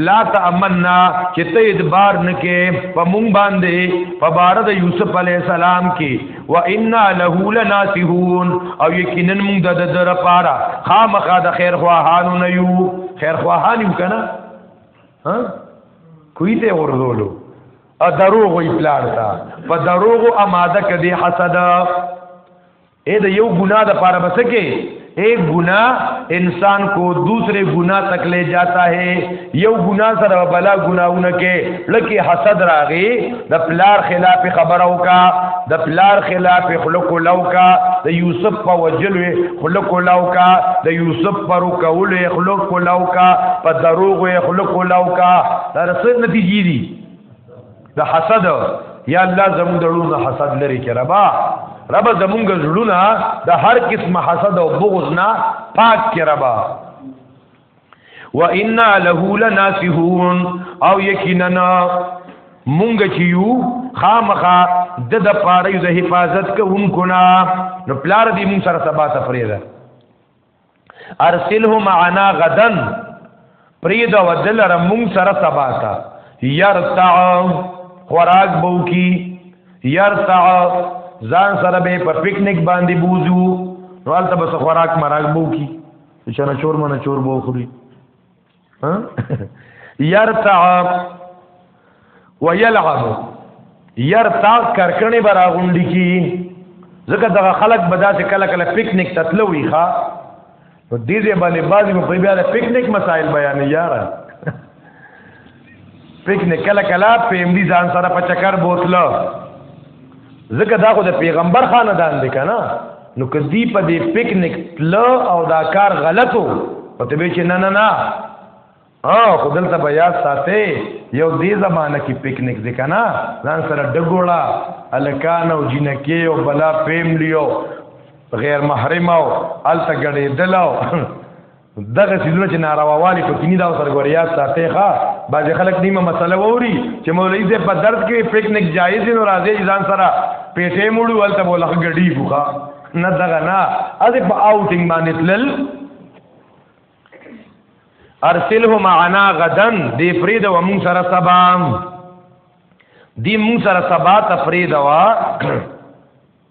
لا تامنا چې ته ادبار نکې په مونږ باندې په بار د یوسف علی السلام کې وانا له لناسهون او یقینا موږ د در پاره خامخا د خیر خواهانو نه یو خیر خواهان یو کنه ها کوی ته ورزولو ا دروغ وی پلار تا په دروغ اماده کدي حسد اې د یو ګناه د پاره بسکه ایک گناہ انسان کو دوسرے گناہ تک لے جاتا ہے یو گناہ سره بلا گناہونه کې لکه حسد راغي د پلار خلاف خبر او کا د پلار خلاف خلق لو کا د یوسف په وجل خلق لو کا د یوسف پر کول خلق لو کا په دروغ خلق لو کا ترسه نتیجې دي د حسد یا الله زموږ دړونه حسد لري کې ربا رب زموږ زړونه د هر قسم حسد او بغض نه پاک کې ربا وانا له لناسحون او یقینا مونږ چې یو خامخا د د پاره د حفاظت کوونکو نه نو پلار دې مونږ سره سبا تفریده ارسله معنا غدن پرید و دل را مونږ سره سبا تا يرتع خوراک بو کی يرتع ځان سره به په پکنیک باندې بوزو نو البته بس خوراک مراک بو کی چې نه چور منه چور بو خوري یرتع ویلعب یرتع کرکنې برا غونډي کی ځکه دغه خلک به داسې کله کله پکنیک ته تلو وي ښا نو دې دې باندې بعضې په بیا د پکنیک مسائل بیانې یاره پکنه کله کله په امدي ځان سره په چکر بوتله ځکه دا خو د پیغمبر خاندان دی کنه نو کدی په دې پکنیک تل او دا کار غلطو او ته به چې نه نه نه او خدل ته بیا ساته یو دې زمانہ کې پکنیک دی کنه ځان سره ډګوړه الکان او جنکی او بلا فیملیو غیر محرم او الته غړې دلاو دغه سيزونه چې نارواوالي په کینی دا سره غوړیا ساتي ښا بعض خلک نیمه مسله ووري چې مولوی دې په درد کې پکنیک جایز نه راځي ځان سره پیټه موړو ولته بوله غډی بوخا نه دغه نه از په آوټینګ باندې تلل ارسله معنا غدن دی فرید و مون سره سبا دی مون سره سبا تفرید وا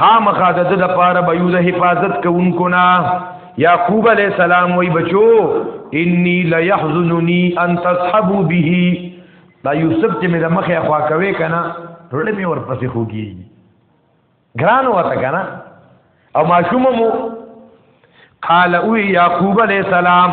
خامخا د د پاره به یو د حفاظت کوونکو نه یعقوب علی السلام وی بچو انی لا یحزننی ان تصحبوا به دا یوسف چې مې د مخه خوا کوي کنه ټول می ورپسې خوږي ګران وته کنه او ماشوم مو قال او یعقوب علیہ السلام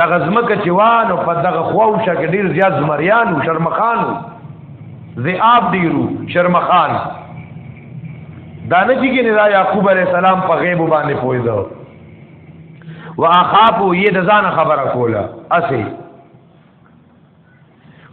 دغه ځمکه چې وانو په دغه خواوشه کې ډیر زیات زمریانو شرمخانو ذئاب ډیرو شرمخان دا نه چې کې نه یعقوب علی السلام په غیب باندې پوهیدو واخافو یې د ځان خبره کوله اسی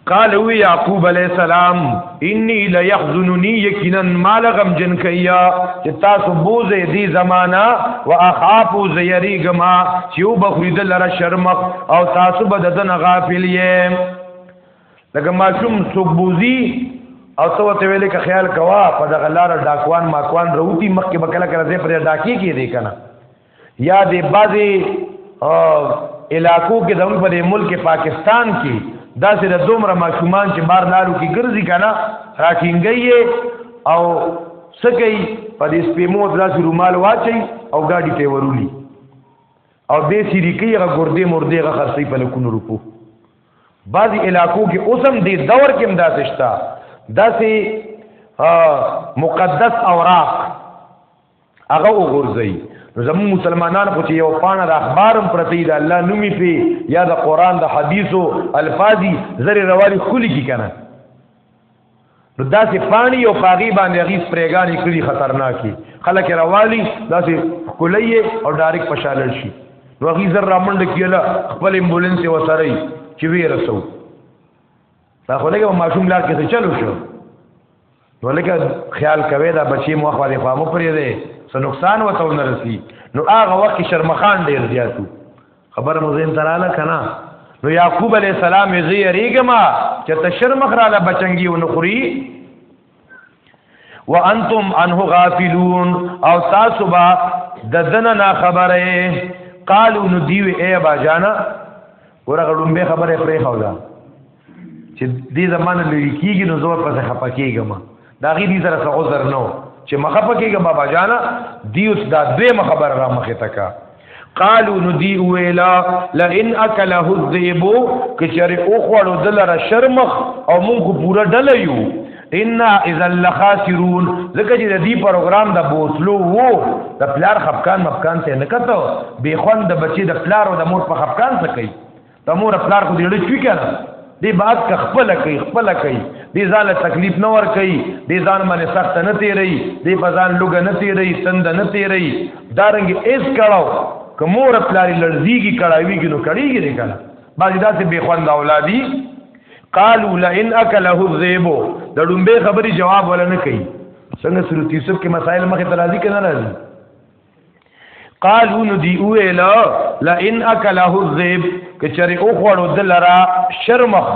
قال وی یعقوب علیہ السلام انی لیحزننی یقینا مال غم جن کیا چې تاسو بوزه دی زمانہ واخاف زیریګما چې یو بخرید لره شرمخ او تاسو بددن غافل یې لکه ماشوم څوک بوزي او ته وته ویلې که خیال کوا په دغه لار ډاکوان ماکوان روتی مخکې بکله کړه دې پر ډاکی کې دی کنه یا د بعضی علاقو کې د موږ په ملک پاکستان کې داسې د دومره ماشومان چې بار لارو کې ګرځي کنه راټینګي او سکی په دې سپیمو داسې رومال واچي او گاډي ته ورولي او دې سری کې هغه ګردې مردې هغه خرڅي په لکونو روپو بعضی علاقو کې اوسم دې دور کې هم داسې شته داسې مقدس اوراق هغه وګورځي نو زمو مسلمانان خو چې یو پانه د اخبارم پرتی د الله نومي پی یا د قران د حدیثو الفاظي زری رواري خلی کی کنه نو داسې پانی او پاغي باندې غي سپریګانی کړي خطرناکي خلک روالي داسې کلیه او ډایرک پشالل شي نو غي زر رامنډ کیله خپل امبولانس وسره چې وی رسو دا خو لګه ماشوم لار کې ته چلو شو نو لکه خیال کوي دا بچي مو خو دې فامو پرې دی څه نقصان وته ونه رسی نو هغه وخت شرمخان ډیر زیاتو خبر مو زین تراله کنا نو یعقوب علی السلام یې زیریګما چې ته شرمخ را ل بچنګي ونخوري وانتم عنه غافلون او تاسو با د دنه نه خبره قالو نو دیو ای با جانا ورغه لومبه خبره پرې خولا چې دې زمانه لوي کیږي نو زور پسې خپکیږم دا غي دې سره څه عذر نو چې مخه پکېږم بابا جانا دیو دا دوی مخبر را مخه تکا قالو نو دی ویلا لئن اکله الذئب کچره او خوړو دلره شرمخ او مونږ پورا ډل یو ان اذا لخاسرون ځکه چې د دې پروګرام د بوتلو وو د پلار خفقان مفقان ته نه کته بے خوند بچي د پلار او د مور په خفقان څه کوي د مور خپل خو دې لچوي کنه دې باد ک خپل کوي خپل کوي دې ځان تکلیف نه ور کوي دې ځان باندې سخت نه تیری دې په ځان لوګ نه تیری تند نه تیری دارنګ ایس کړهو ک مور خپل لړزيږي کړهويږي نو کړيږي نه کنه بعض داسې بے خوند اولادي قالوا لئن اكله الذئب د ډومبه خبري جواب ولا نه کوي څنګه سورۃ یوسف کې مسائل مخه ترازی کنه راځي قالو نو دی اویل لئن اکله الذئب کچری او خوړو دلرا شرمخ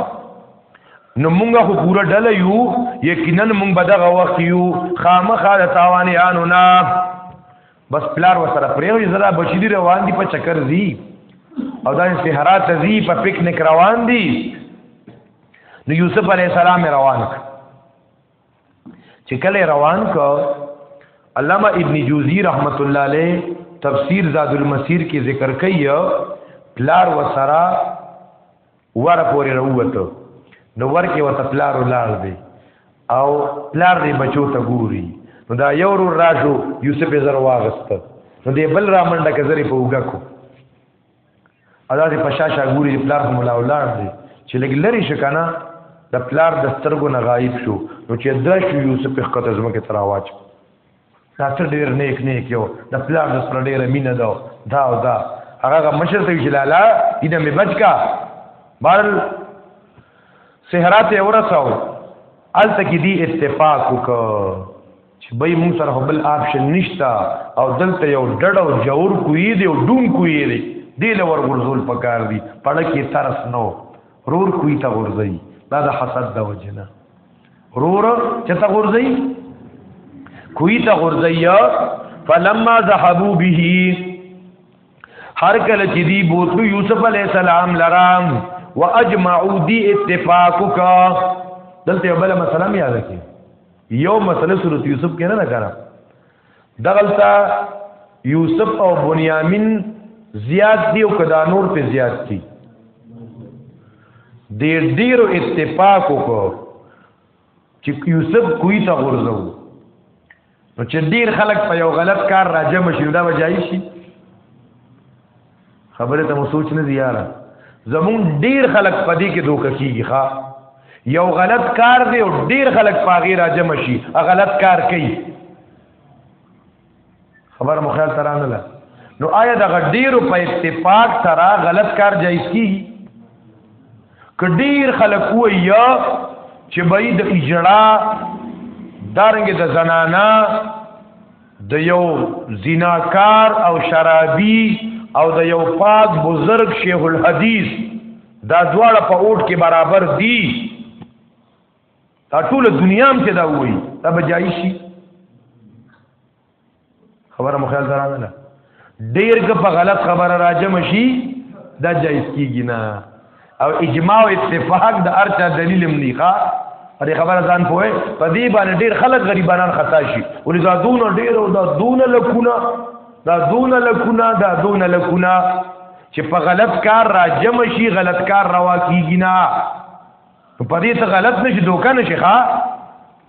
نو مونږه خو پورا ډله یو یقینا مونږ به دغه وخت یو خامخا د تاوانیانو نه بس پلار وسره پرې زړه بچی دی روان دی په چکر زی او دا صحرا ته زی په پکنیک روان دی نو یوسف علی السلام روان چې کله روان کو علامه ابن جوزی رحمت الله علیه تفسیر زاد المسیر کې ذکر کوي پلار وسرا ور پورې وروته نو ور کې وته پلار ولار دی او پلار دې بچو ته ګوري نو دا یو ور راجو یوسف زر واغست نو دې بل را منډه کزري په وګه کو ادا دې په شاشه ګوري پلار هم لا ولار دی چې لګ لري شکنه د پلار د سترګو نه غایب شو نو چې درش یوسف په خطه زمکه تر اواز تاسو ډیر نیک نیک یو د پلار د سره ډیره مینه دا دا او دا هغه مشر ته چې لالا دې مې بچکا بل صحرات ورساو الته کې دی اتفاق وکړه چې به موږ سره بل آپشن نشتا او دلته یو ډډ او جوور کوی دی او ډون کوی دی دی لور ورزول پکار دی پړه کې ترس نو رور کوی تا ورځي دا د حسد د وجنه رور چې تا ورځي کوی تا ورځي فلما ذهبوا به هر کله چې دی بوتلو یوسف علی السلام لرام واجمعوا دی اتفاقک دلته بل مثلا یاد کړئ یو مسله سورۃ یوسف کې نه نه کړه دغلتا یوسف او بنیامین زیات دی او کدا نور په زیات دی ډیر ډیر اتفاق وکړو چې یوسف کوی ته ورځو نو چې ډیر خلک په یو غلط کار راځي مشهدا وجایي شي خبره ته مو سوچ نه زیاره زمون ډیر خلک پدې کې دوکه کیږي ښا یو غلط کار دی او ډیر خلک پاغي راجم شي ا غلط کار کوي خبر مخیل ترانه لا نو آیا د غډیرو په اتفاق سره غلط کار جایز کیږي کډیر خلک وای یا چې بای د اجړا دارنګ د زنانا د یو زناکار او شرابي او د یو پاک بزرگ شیخ الحدیث دا دواړه په اوټ کې برابر دي دا ټول دنیا هم چې دا وایي دا به جایي شي خبره مخیل درانه ډیر که په غلط خبره راجم شي دا جایز کیږي نه او اجماع او اتفاق د ارچا دلیل منیخه دې خبره ځان پوهه په دې باندې ډیر خلک غریبانان خطا شي ولې دا دون ډیر او دا دون لکونه دا دون لکونه دا دون لکونه چې په غلط کار راجم شي غلط کار روا کیږي نه په دې ته غلط نشي دوکان شي ښا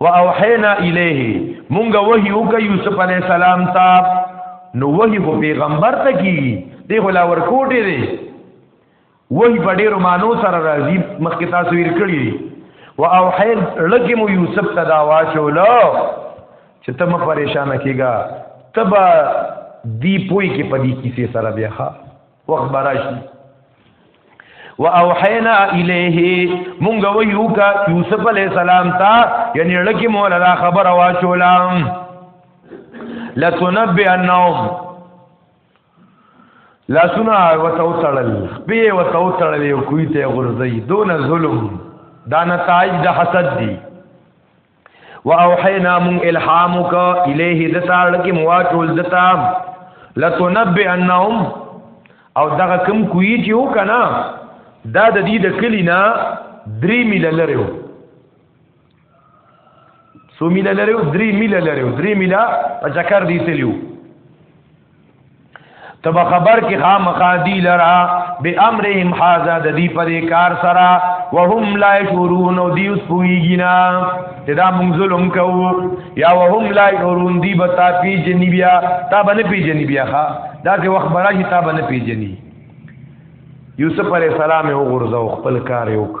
واوحینا الیه مونږ وحی وک یوسف علی السلام ته نو وحی خو پیغمبر ته کی دی خو لا ورکوټی دی وحی په ډیرو مانو سره راځي مخکې تاسو ویر کړی واوحین لکه مو یوسف ته دا واچولو چې ته م پریشان کیږه تبا دی پوی کې پدی کیسه سره بیا وخت براشي واوحینا الیه مونږ ویو کا یوسف علی السلام تا یعنی لکه مولا دا خبر واچولا لتنبئ النوم لا سنا وتوتړل به وتوتړل یو کوی ته غرزی دون ظلم دا نتایج د حسد دی واوحینا من الهامک الیه دتا لکه مواچول دتا لتنبئنهم او دغه کم کوی چې وکنا دا د دې د کلینا درې میل لريو سو میل لريو درې میل لريو درې میلا په چکر دی تلیو تب خبر کې خامخا دی لرا به امرهم حاضر د دې پرې کار سره وهم لا شورون او دی اوس پویګینا تدا مونږ ظلم کوو یا وهم لا شورون دی بتا پی جنی بیا تا باندې پی جنی بیا ها دا چې وخت برا شي تا باندې پی جنی یوسف علی السلام او غرزو خپل کار وکړ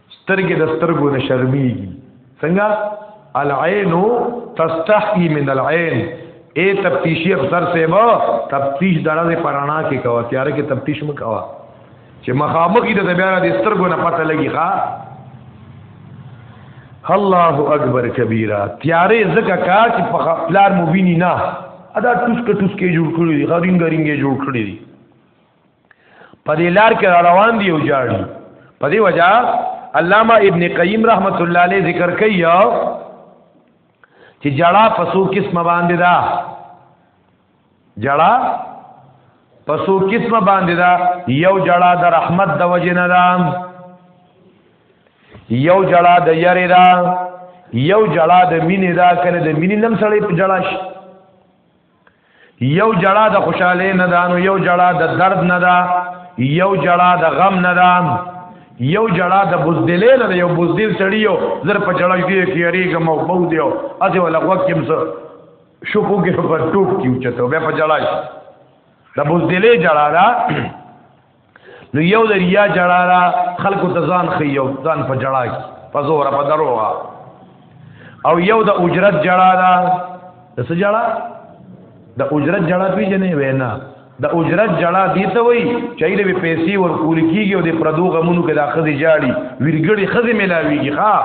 سترګې د سترګو نه شرمېږي څنګه العين تستحي من العين اے تفتیشی افسر سے ما تفتیش دارا دے پرانا کې کوا تیار کې تفتیش مکوا چې مخامخې د بیا د سترګو نه پته لګي ښا الله اکبر کبیره تیارې زکه کار چې په خپلار مبینی نه ادا ټوس کټوس کې جوړ کړی دی غرینګ غرینګ جوړ کړی دی په دې لار کې روان دی او جاړي په دې وجہ علامه ابن قیم رحمت الله علیه ذکر کوي چې جړه پسو قسمه باندې دا جړه پسو قسمه باندې دا یو جړه د رحمت د وجه نه دا یو جړه د یری دا یو جړه د مینې دا کنه د مینې نم سره جړه شي یو جړه د خوشاله نه ده نو یو جړه د درد نه ده یو جړه د غم نه ده یو جړه د بوزدلې نه ده یو بوزدل سړی یو زر په جړه کې کیریګه مو بو دیو اته ولا وخت کې مس شپو کې په ټوپ کې چته به په جړه د بوزدلې جړه ده نو یو د ریا جړا را خلکو ته ځان خي یو ځان په جړا کې په زور په دروغه او یو د اجرت جړا دا د څه جړا د اجرت جړا پیژنې وینا د اجرت جړا دی ته وای چې له پیسې ورکول کیږي او د پردو غمونو کې د اخذ جاړي ویرګړي خزه ملاويږي ها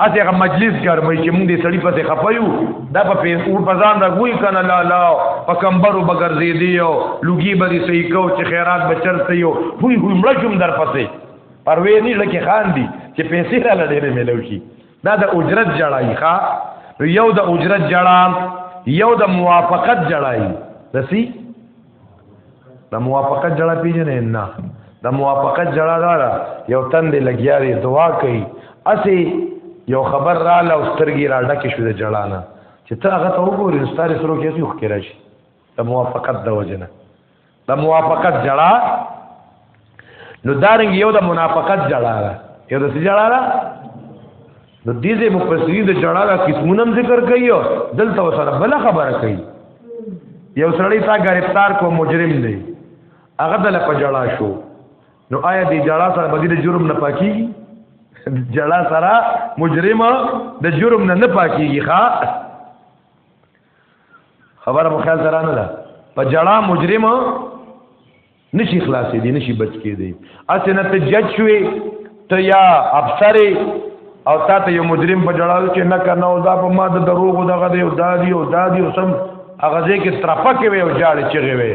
اته هغه مجلس ګرمي چې موږ دې سړی پسې خپایو دا په پیس اور بزان را ګوي کنه لا لا په کمبرو بغیر زی دیو لوګي به دې صحیح کو چې خیرات بچرته یو هوی هوی مړ کوم در پسې پروي نه لکه خان دي چې پیسې را لړې ملو شي دا د اجرت جړای ښا یو د اجرت جړا یو د موافقت جړای دسی د موافقت جړه پیژنې نه د موافقت جړه دا ده یو تن دی لګیا دی دعا کوي اسی یو خبر را ل او سترګې را ډکې شو د جړه نه چې ته هغه ته وګورې نو ستاره سره کې یو ښکرا شي د موافقت د وجنه د موافقت جړه نو دارنګ یو د منافقت جړا ده یو د څه جړا ده نو دې دې مفسرین د جړا د قسمونو ذکر کوي او دلته وسره بل خبره کوي یو سړی تا گرفتار کو مجرم دی هغه د لپاره جړا شو نو آیا دې جړا سره بدیل جرم نه پاکي جړا سره مجرم د جرم نه نه پاکيږي ښا خبره مو خیال سره نه ده په جړه مجرم نشي خلاصې دي نشي بچ کې دي اسنه ته جج شوي ته یا افسر او تا ته یو مجرم په جړه چې نه کنه او دا په ما د دروغ دغه دی او دا دی او دا دی او سم هغه ځکه ترپکه وي او جاړي چغي وي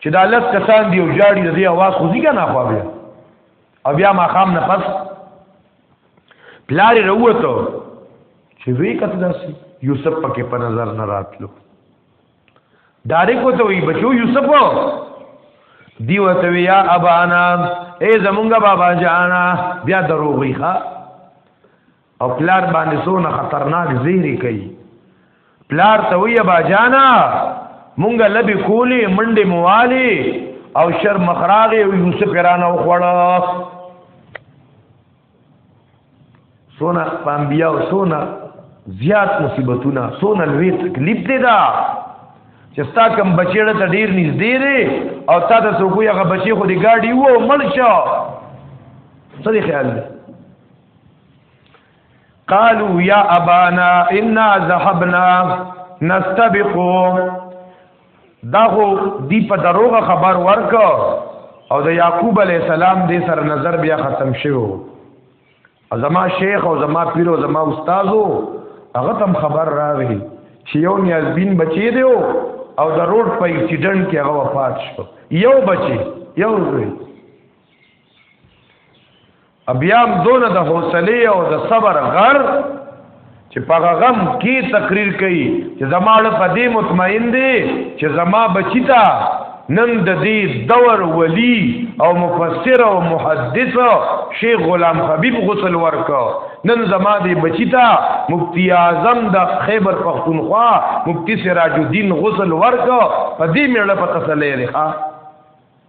چې دا لس کسان دی او جاړي د دې आवाज خو ځي کنه خو بیا او بیا ما خام نه پس پلاری روته چې وی کته داسي یوسف پکې په نظر نه راتلو ډایرک وته وی بچو یوسف دی وته وی یا ابانا اے زمونږ بابا جانا بیا دروغی ښا او پلار باندې سونه خطرناک زهري کوي پلار ته وی با جانا مونږ لبي کولی منډه موالی او شر مخراغ او یوسف رانه وخړه سونه پامبیا او سونه زیات مصیبتونه سونه لوی تکلیف دی دا چې ستا کم بچیړه ته ډیر نږدې دی او تا ته څوک یو بچی خو دی گاډي وو مړ شو څه دی خیال دی قالو یا ابانا انا ذهبنا نستبقو دا خو دی په دروغه خبر ورک او د یعقوب علی السلام دې سره نظر بیا ختم شو او زما شیخ او زما پیر او زما استادو هغه تم خبر راغی چې یو نیازبین بچی دی او د روډ په اکسیډنټ کې هغه وفات شو یو بچی یو زوی بیا هم دونه د حوصله او د صبر غر چې په غم کې تقریر کوي چې زماړه په دې مطمئن دي چې زما بچی تا نن د دې دور ولی او مفسر او محدث شیخ غلام حبیب غسل ورکو نن زما دې بچی تا مفتی اعظم د خیبر پختونخوا مفتی سراج الدین غسل ورکو په دې مړه په تسلې لري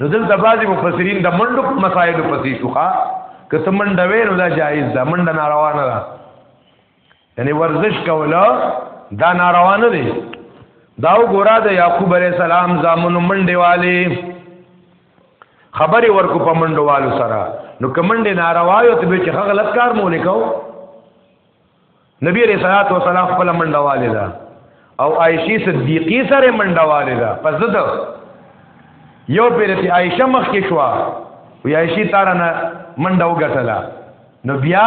نو دلته بعضی مفسرین د منډو په مسایلو پسې شوخه که ته منډه وې نو دا جایز ده منډه ناروا نه ده یعنی ورزش کوله دا ناروا نه دی دا وګوره د یعقوب علی السلام زامنو منډه والے خبرې ورکو په منډو والو سره نو کمنډه ناروا یو ته به چې غلط کار مو لیکاو نبی علیہ الصلوۃ والسلام خپل منډه والدا او عائشہ صدیقہ سره منډه والدا پس د یو پیرتی عائشہ مخ کې شو وی عائشہ تار نه منډه وګټلا نو بیا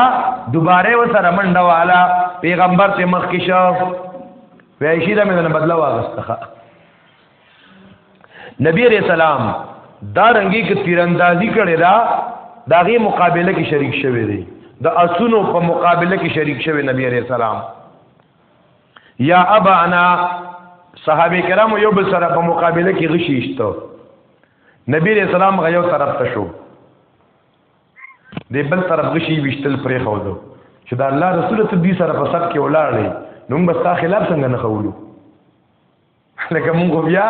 دوباره وسره منډه والا پیغمبر ته مخ کې شو وی عائشہ دا مې نه بدلا واغسته نبی علیہ السلام دا رنګي کې تیراندازي کړي دا داغه مقابله کې شریک شوی دی د اسونو په مقابله کې شریک شوی نبی علیہ السلام یا ابا انا صحابه کرام یو بل سره په مقابله کې غشي اشته نبی علیہ السلام غيو طرف ته شو دی بل طرف غشي وشتل پرې خو دو چې دا الله رسول ته دې سره په سب کې ولاړې نو موږ ستا خلاف څنګه نه خولو لکه موږ بیا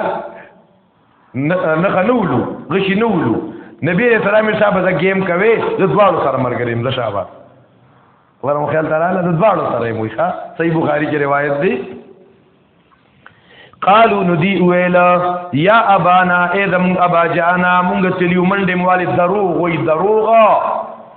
نه خنولو غشي نه ولو نبی رسول الله صاحب دا گیم کوي د دواړو سره مرګري مده شابه ورم خیال تعالی د دواړو سره مو ښه صحیح بخاری کې روایت دی قالو ندی ویلا یا ابانا اذم ابا جانا مونږ تلیو منډه موالی دروغ وی دروغ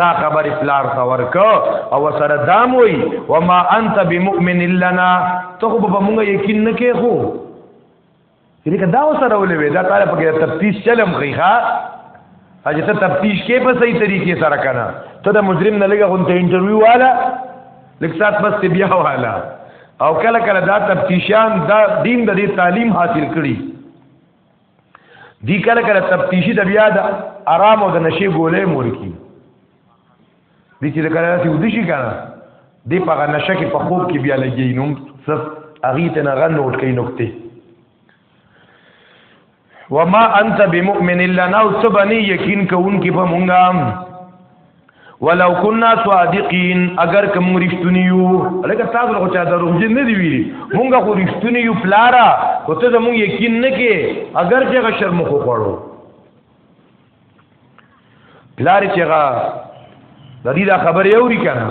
دا خبر پلار تا ورک او سره دام وی وما انت بمؤمن لنا ته خو په موږ یقین نه کې خو دې دا سره ولې وی دا تعالی په تفتیش چلم خيخه اجه ته تفتیش کې په صحیح طریقې سره کنه ته د مجرم نه لګه غونته انټرویو والا لکه سات بس بیا والا او کله کله دا تفتیشان دا دین د دې تعلیم حاصل کړي دی کله کله تفتیشی د بیا د آرام او د نشي ګولې مور کی دی چې کله راځي ودی شي کنه دی په نشه کې په خوب کې بیا لګي نو صف اغه ته نه غن نوټ کوي نقطه وما انت بمؤمن الا نو سبني یقین کوونکی په مونږه ولو كنا صادقين اگر کوم رښتونی یو لکه تاسو له چا دروغ نه دی ویلي مونږه خو رښتونی یو پلارا او ته زموږ یقین نه کې اگر چې غ شرم خو خوړو پلار چې غ د دې دا خبر یو ری کنه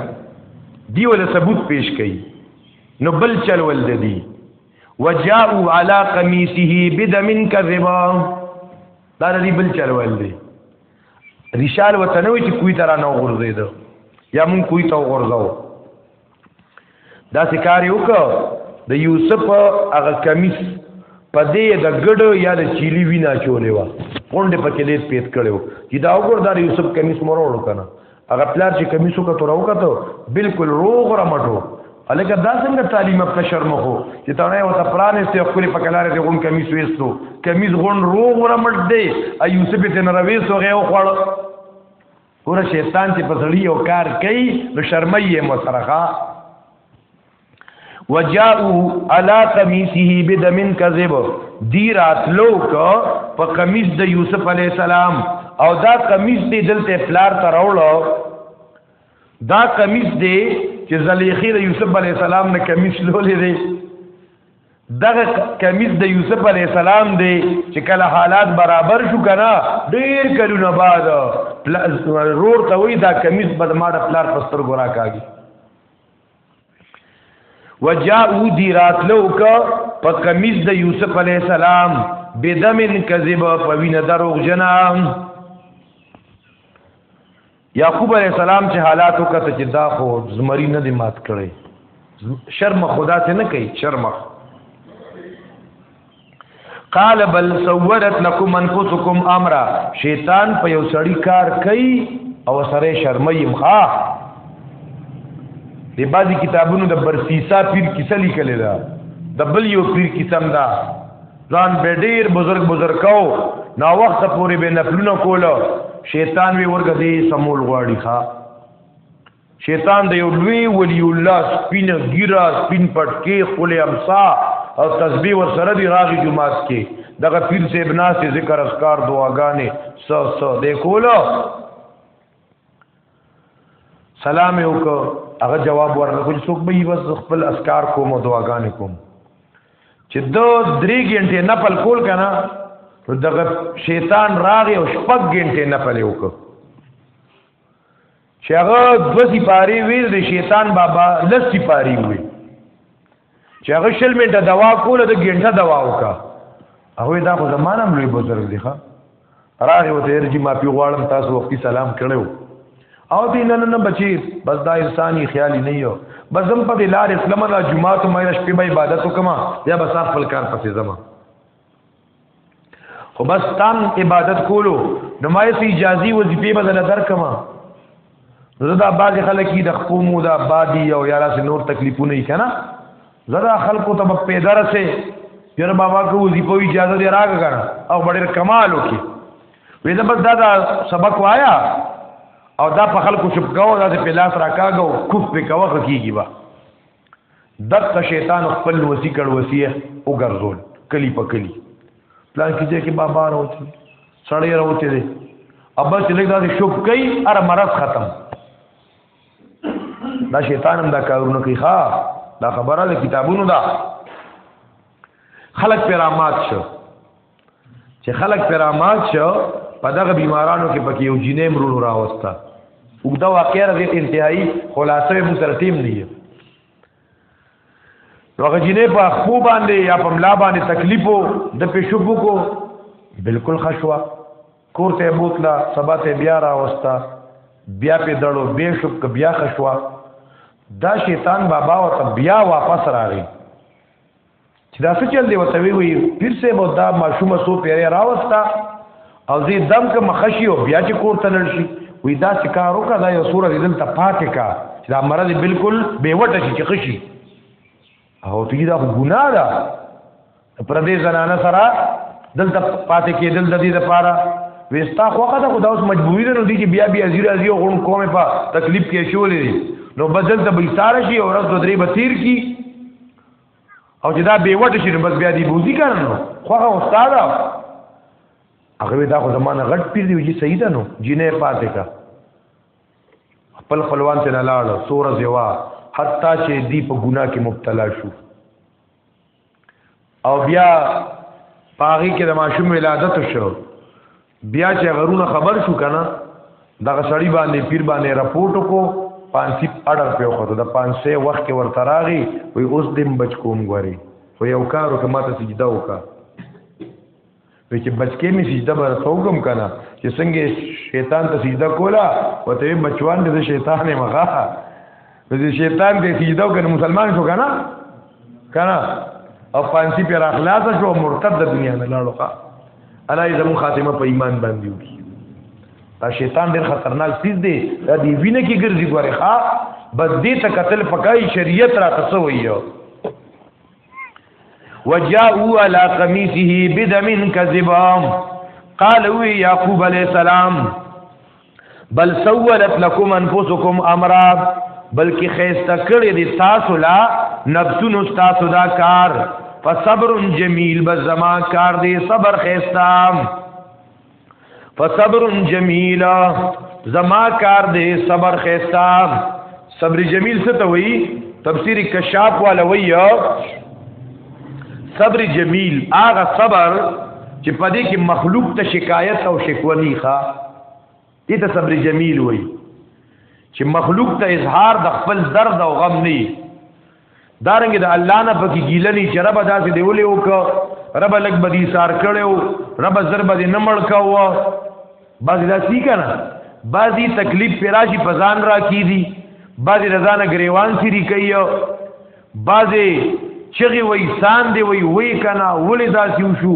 دی ول ثبوت پیش کړي نو بل چل ول دی وجاءوا على قميصه بدم كذبا دا دې بل چل ول دی ریشال وته نه وي چې کوی ترا نه غورځید یا مون کوی ته غورځاو دا سکار یو کو د یوسف هغه کمیس په دې د ګډ یا د چيلي وینا چولې و غونډه پکې لیت پیت کړو چې دا وګور دا یوسف کمیس مور وړو کنه هغه پلار چې کمیسو کا تور وکړو بالکل روغ رمټو الکه دا څنګه تعلیم په شرم خو چې تانه وته پلان استي خپل په کلار دې غون کمیس وېستو کمیس غون روغ رمټ دی ا یوسف ته نروي سوغه او خړ ګوره شیطان چې په سړی یو کار کوي نو شرمایې مو سره وجاءو علا قمیصه بدم کذب دی راتلو کو په قمیص د یوسف علی السلام او دا قمیص دی دلته پلار ته راوړو دا قمیص دی چې زلیخی د یوسف علی السلام نه قمیص لولې دی دغه قمیص د یوسف علی السلام دی چې کله حالات برابر شو کنه ډیر کلونه بعد رور ته وی دا قمیص بد ماړه پلار پستر ګورا کاږي وجاءو دی راتلو کا په کمیز د یوسف علی السلام بدمن کذب په وینه دروغ جنا یعقوب علی السلام چې حالات وکړه چې دا خو زمری نه دی مات کړي شرم خدا ته نه کوي شرم قال بل صورت لكم انفسكم امر شیطان په یو سړی کار کوي او سره شرمیم ها دی بعضی کتابونو د برسیسا پیر کیسه لیکل دا د بل یو پیر کیسم دا ځان به ډیر بزرگ بزرگ کو نا وخت پورې به نفلونه کولو شیطان وی ورګه دی سمول غواړي ها شیطان د یو لوی ولی الله سپین ګیرا سپین پټکی خپل امسا او تسبیح ور سره دی راغی جمعات کې دغه پیر سے ابنا سے ذکر اذکار دعاګانې سو سو دیکولو سلام یو کو هغه جواب ورنه کوم څوک به بس خپل اذکار کوم او دعاګانې کوم چې دو درې غنټه نه پل کول کنه دغه شیطان راغی او شپږ غنټه نه پلیو کو چې هغه دوه سپاری ویل د شیطان بابا لس سپاری وی چې هغه شل منټه دوا کوله د ګنټه دوا وکا هغه دا خو زمانه ملي بزرګ دی ښا راغی وته ارجی ما پی غواړم تاسو وختي سلام کړو او دې نن نه بچی بس دا انساني خیال نه یو بس زم په لار اسلام دا جمعه ته مې شپې عبادت وکما یا بس خپل کار پسې زما خو بس تام عبادت کولو نو ما یې اجازه وظیفه بدل درکما زه دا باز خلک د خپومو دا بادي او یارا سي نور تکلیفونه یې کنه زدا خلکو ته په پیدا رسه پیر بابا کو وظیفه اجازه دی راګ کړه او ډېر کمال وکي وې دا بس دا, دا سبق وایا او دا په خلکو شپ کاو دا په لاس راکاګو کوف په کاوه کیږي با دغه شیطان خپل وسی کړ وسیه وګرځول کلی په کلی پلان کیږي کې بابا راوتی سړی راوتی دی ابا چې لګا دې شوب کوي ار مرض ختم دا شیطان هم دا کارونه کوي ها دا خبره د کتابونو دا خلق پیرامات شو چې خلک پرامات شو په دغه بیمارانو کې پکې یو جینې مرونو راوستا وګدا واقعیا د انتهایی خلاصې مو سره ټیم نه یو هغه جینې په خو باندې یا په ملا باندې تکلیفو د پښوبو کو بالکل خشوا کور ته بوتلا سبا ته بیا راوستا بیا په دړو به شپ ک بیا خشوا دا شیطان بابا او بیا واپس راغی چې دا څه چل دی وته وی وی پیر سه مو دا ماشومه سو پیری راوستا او زی دم که مخشی او بیا چې کور تلل شي وی دا چې کار وکړه دا یو سور دې دلته پاتې کا چې دا مرض بالکل به وټه شي چې خشي او تی دا ګناه ده پر دې زنانه سره دلته پاتې کېدل د دې لپاره وستا خوخه ده خدا اوس مجبوری ده نو دي چې بیا بیا زیر ازي او غون کومه په تکلیف کې شولې نو بدل ته به ساره شي او ورځ درې بصیر کی او چې دا به وټ شي بس بیا دی بوزي کارنو خو هغه استاد هغه دا خو زمانه غټ پیر دی چې صحیح ده نو جنې پاتې کا خپل خپلوان ته نه لاړ سور زوا حتی چې دی په ګناه کې مبتلا شو او بیا پاغي کې د ماشوم ولادت شو بیا چې غرونه خبر شو کنه دغه سړی باندې پیر باندې راپورټ کو پانسی اډر په وخت د پانسی وخت کې ورته راغی وی اوس دیم بچ کوم غوري خو یو کارو کې ماته سجده وکا وی چې بچکه می سجده بر څوګم کنه چې څنګه شیطان ته سجده کولا وته بچوان دې شیطان مخه نو دې شیطان دې سجده وکړ مسلمان شو کنه کنه او پانسی پر اخلاص شو مرتد د دنیا نه لاړو ښا الا زمو خاتمه په ایمان باندې وکړي دا شیطان ډېر خطرناک چیز دی دا دی وینه کې ګرځي ګوره ښا بس دې ته قتل پکای شریعت را تسویو وجاءوا على قميصه بدم كذبام قالوا يعقوب عليه السلام بل سولت لكم انفسكم امرا بلکې خيسته کړې دي تاسو لا نفسونو تاسو دا کار فصبر جميل بزما کار دي صبر خيسته فصبر جميل زما کار دي صبر خيسته صبر جمیل څه ته وایي تفسیر کشاف والا وایي صبر جمیل هغه صبر چې په دې کې مخلوق ته شکایت او شکوه نه ښه دې ته صبر جمیل وایي چې مخلوق ته اظهار د خپل درد او غم نه دارنګ د الله نه پکې ګیلنی چې رب داسې دی ولې وک رب لګ بدی سار کړو رب ضرب دې نه مړ کاوه باز دا سی کنه بازی تکلیف پراشی پزان را کی دی بازی رضا نه گریوان سری کوي بازی چغي وای سان دی وای وای کنه ولې داسې وشو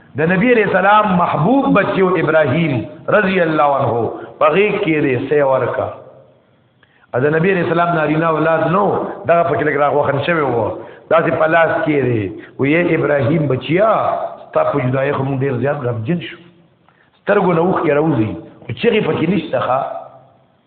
د نبی علیہ السلام محبوب بچیو ابراهیم رضی الله عنه پغې کې دې سي ورکا د نبی علیہ السلام نارینه اولاد نو دا په کې لګرا غوخن شوی وو دا چې پلاس کې دې و یې ابراهیم بچیا تا په جدای خو مونږ ډیر زیات غمجن شو سترګو نوخ کې راوځي خو چیرې پکې نشته ښا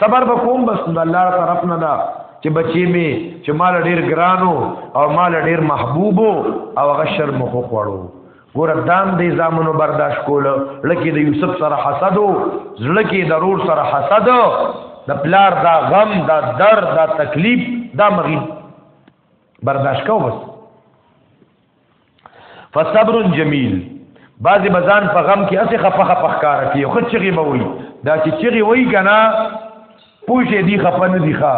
صبر به کوم بس د الله طرف نه دا چې بچی می چې مال ډیر ګرانو او مال ډیر محبوب او هغه شر مخ خوړو ګور دام دې زامنو برداشت کول لکه د یوسف سره حسد زړکی ضرور سره حسد د پلار دا غم دا درد دا تکلیف دا مغي برداشت کو بس فصبر جمیل بعضی بزان په غم کې اسې خفه خفه ښکار کوي خو چغي به وي دا چې چغي وي کنه پوښې دی خفه نه دی ښا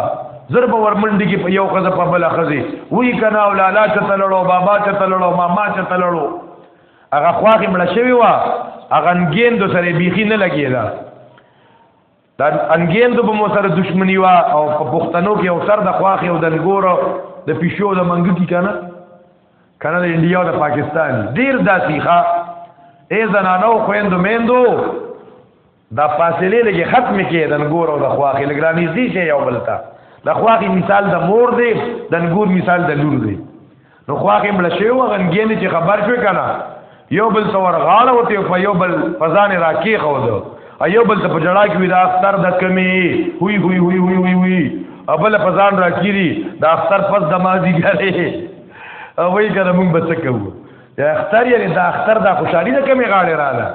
ضرب ورمنډي کې په یو خزه په بل خزه وی کنه او لالا چې تلړو بابا چې تلړو ماما چې تلړو هغه خواخې مړ شوی و هغه انګین د سره بیخي نه لګیدا دا انګین د مو سره دښمنی وا او په پښتنو کې او سر د خواخې او د نګور د پښو د منګ کی کنه کنه د انډیا او د پاکستان ډیر داسې ښا ای زنانو خويندو میندو دا فاصله لګي ختم کې د نګور او د خواخې لګرانی دي چې یو بلتا د خواخې مثال د مور دی د نګور مثال د لور دی نو خواږه مړ شوی و غنګینې چې خبر شوی کنه یو بل څور غاړه وته په یو بل فزان راکی خو دو ایو بل ته پجړا کې وی دا اختر د کمی هوی هوی هوی هوی هوی هوی ابل فزان راکیری دا اختر پس د مازی ګره او وی کړه مونږ بچ کوو دا اختر یې دا اختر دا خوشحالي د کمی غاړه رااله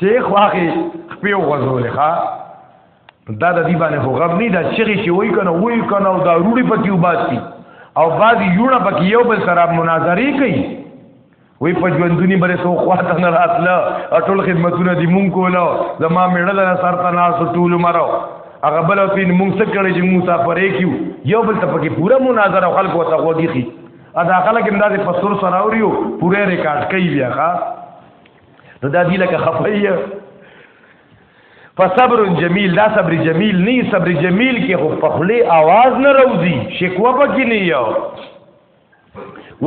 چې خواخي خپل غزول ښا دا د دې باندې خو غم نه دا چیغي چې وای کنه وای کنه او دا روړي پکې وباسي او بعد یوړه پکې یو بل سره مناظرې کوي وی په ژوندونی بره سو خواته نه راتله ټول خدمتونه دی مونږ کوله زما میړل نه سر ته ناس ټول مرو هغه بل په مونږ څه کړی چې موسی پرې کیو یو بل ته پکې پوره مناظره خلکو ته وږي کی ادا خلک هم داسې پسور سره اوریو پوره ریکارډ کوي بیا ښا نو دا دی لکه خفایه فصبر جمیل دا صبر جمیل نه صبر جمیل کې خو په خله आवाज نه راوځي شکوه پکې نه یو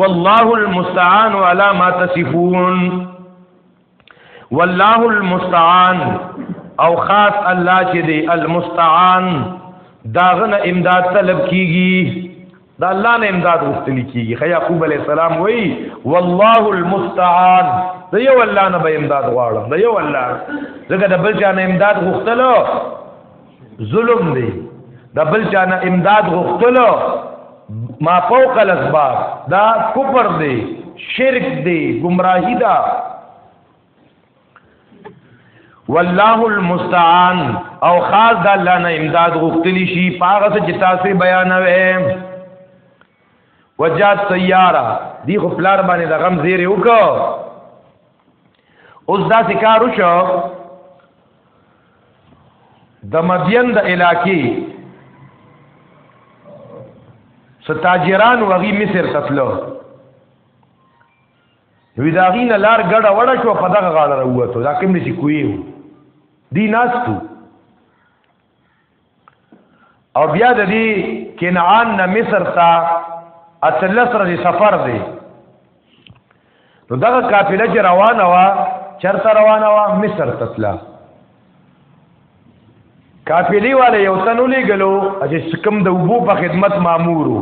والله المستعان على ما تصفون والله المستعان او خاص الله چې دی المستعان داغه امداد طلب کیږي دا الله نه امداد غوښتل کیږي خیا یعقوب علی السلام وای والله المستعان دا یو الله نه به امداد غواړم دا یو الله زګه د بل چا نه امداد غوښتل ظلم دی د بل چا نه امداد غوښتل ما فوق الاسباب دا کفر دی شرک دی گمراهی دا والله المستعان او خاص د الله نه امداد غوښتلی شي پاغه څه چې تاسو بیانوي وجات سیاره دی خو پلار باندې د غم زیر وکړه اوس دا ذکر وشو د مدین د علاقې ستاجران وغي مصر تتلو وی دا غین لار ګډه وړه شو په دغه غاړه راوته دا کوم چې کوی دی ناستو او بیا د دې کنعان نه مصر ته اتلس ورځې سفر دی نو دغه قافله چې روانه وا چرته روانه وا مصر ته تلله کافلی والے یو تنو لګلو چې کوم د وبو په خدمت مامورو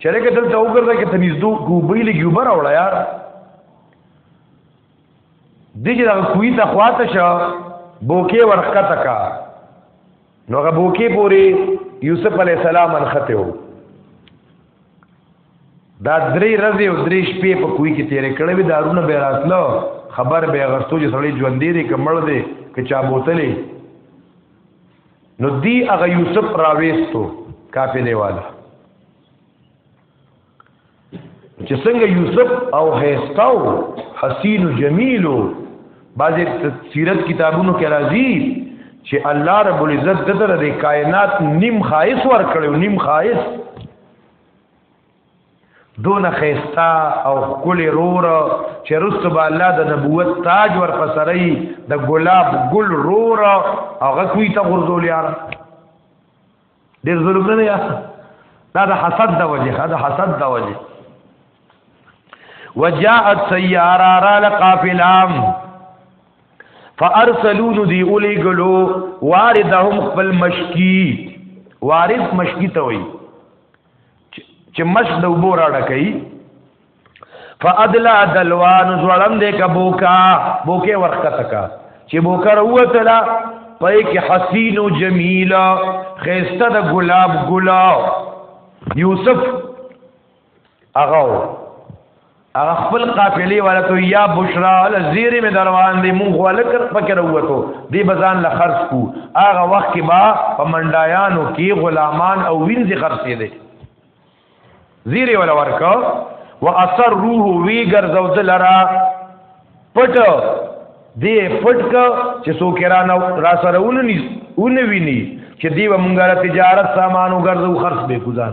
چې لکه دلته وګرځه کې تنیزدو ګوبې لګي وبر اوړه یار دغه د کوی ته خواته شو بوکې ورخه تکا نو غبوکې پوری یوسف علی السلام انخته وو دا درې ورځې او درې شپې په کوی کې تیرې کړې وي دارونه به راتلو خبر به غستو چې سړی ژوند دی که مړ دی که چا بوتلې نو دی هغه یوسف راويستو کافي دیواله چې څنګه یوسف او هيستاو حسین جمیلو بعضې سیرت کتابونو کې راځي چې الله رب العزت دغه د کائنات نیم خایس ور کړو نیم خایس دون خيستا او خکل رور چې رسو با الله د نبوت تاج ور پسري د ګلاب ګل رور هغه کوي ته غرزول یار ډېر ظلم نه یا دا د حسد د وجه دا حسد د وجه وجاءت سياره را لقافلام فارسلون دی اولی گلو واردهم خپل مشکی وارد مشکی ته وي چې مشک د وبو را ډکې فادلا دلوان زړم دې کا بوکا بوکه ورخه تکا چې بوکر وتلا پای کې حسین او جمیل خيسته د ګلاب ګلا یوسف هغه هغه خپل قافلې والا ته یا بشرا الزیر می دروان دی مونږ ولکر پکې وروته دی بزان له خرج کو هغه وخت کې با په منډایانو کې غلامان او وینځي خرڅې دي زیره ولا ورکا واثر روح وی ګرځاو دلرا پټ دی پټ کا چې سو کرا نو را سره ونی ونی ویني چې دی مونږه تجارت سامانو ګرځو خرڅ به ګزار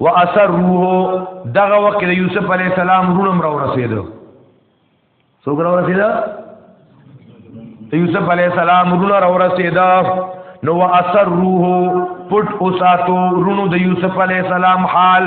واسروه دغه وخت د یوسف علی السلام رونم را ورسېدو څوک را ورسېدا یوسف علی السلام رونه را ورسېدا نو واسروه پټ اوساتو رونو د یوسف علی السلام حال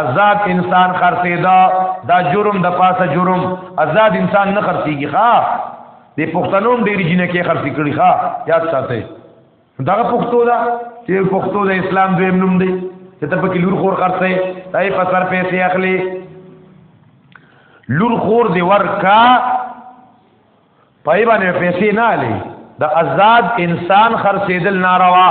آزاد انسان خرڅېدا دا جرم د پاسه جرم آزاد انسان نه خرڅېږي ښا د پښتنو ډېر جنې کې خرڅې کړي ښا یاد ساتئ دا پښتو دا چې پښتو د اسلام دویم نوم دی چې ته پکې لور خور خرڅې دای په سر پیسې اخلي لور خور دی ورکا پای باندې پیسې نه علي د آزاد انسان خرڅېدل ناروا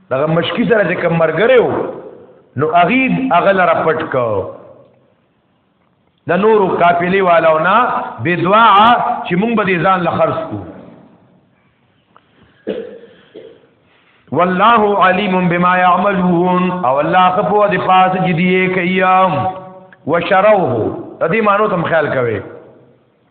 دغه مشکی سره چې کوم مرګره و نو اغید اغل را پټ کو د نورو قافلې والو نه بدوا چې مونږ به ځان له خرج کو والله علیم بما يعملون او الله خپو د پاس جدي کوي وشروه د دې مانو تم خیال کوي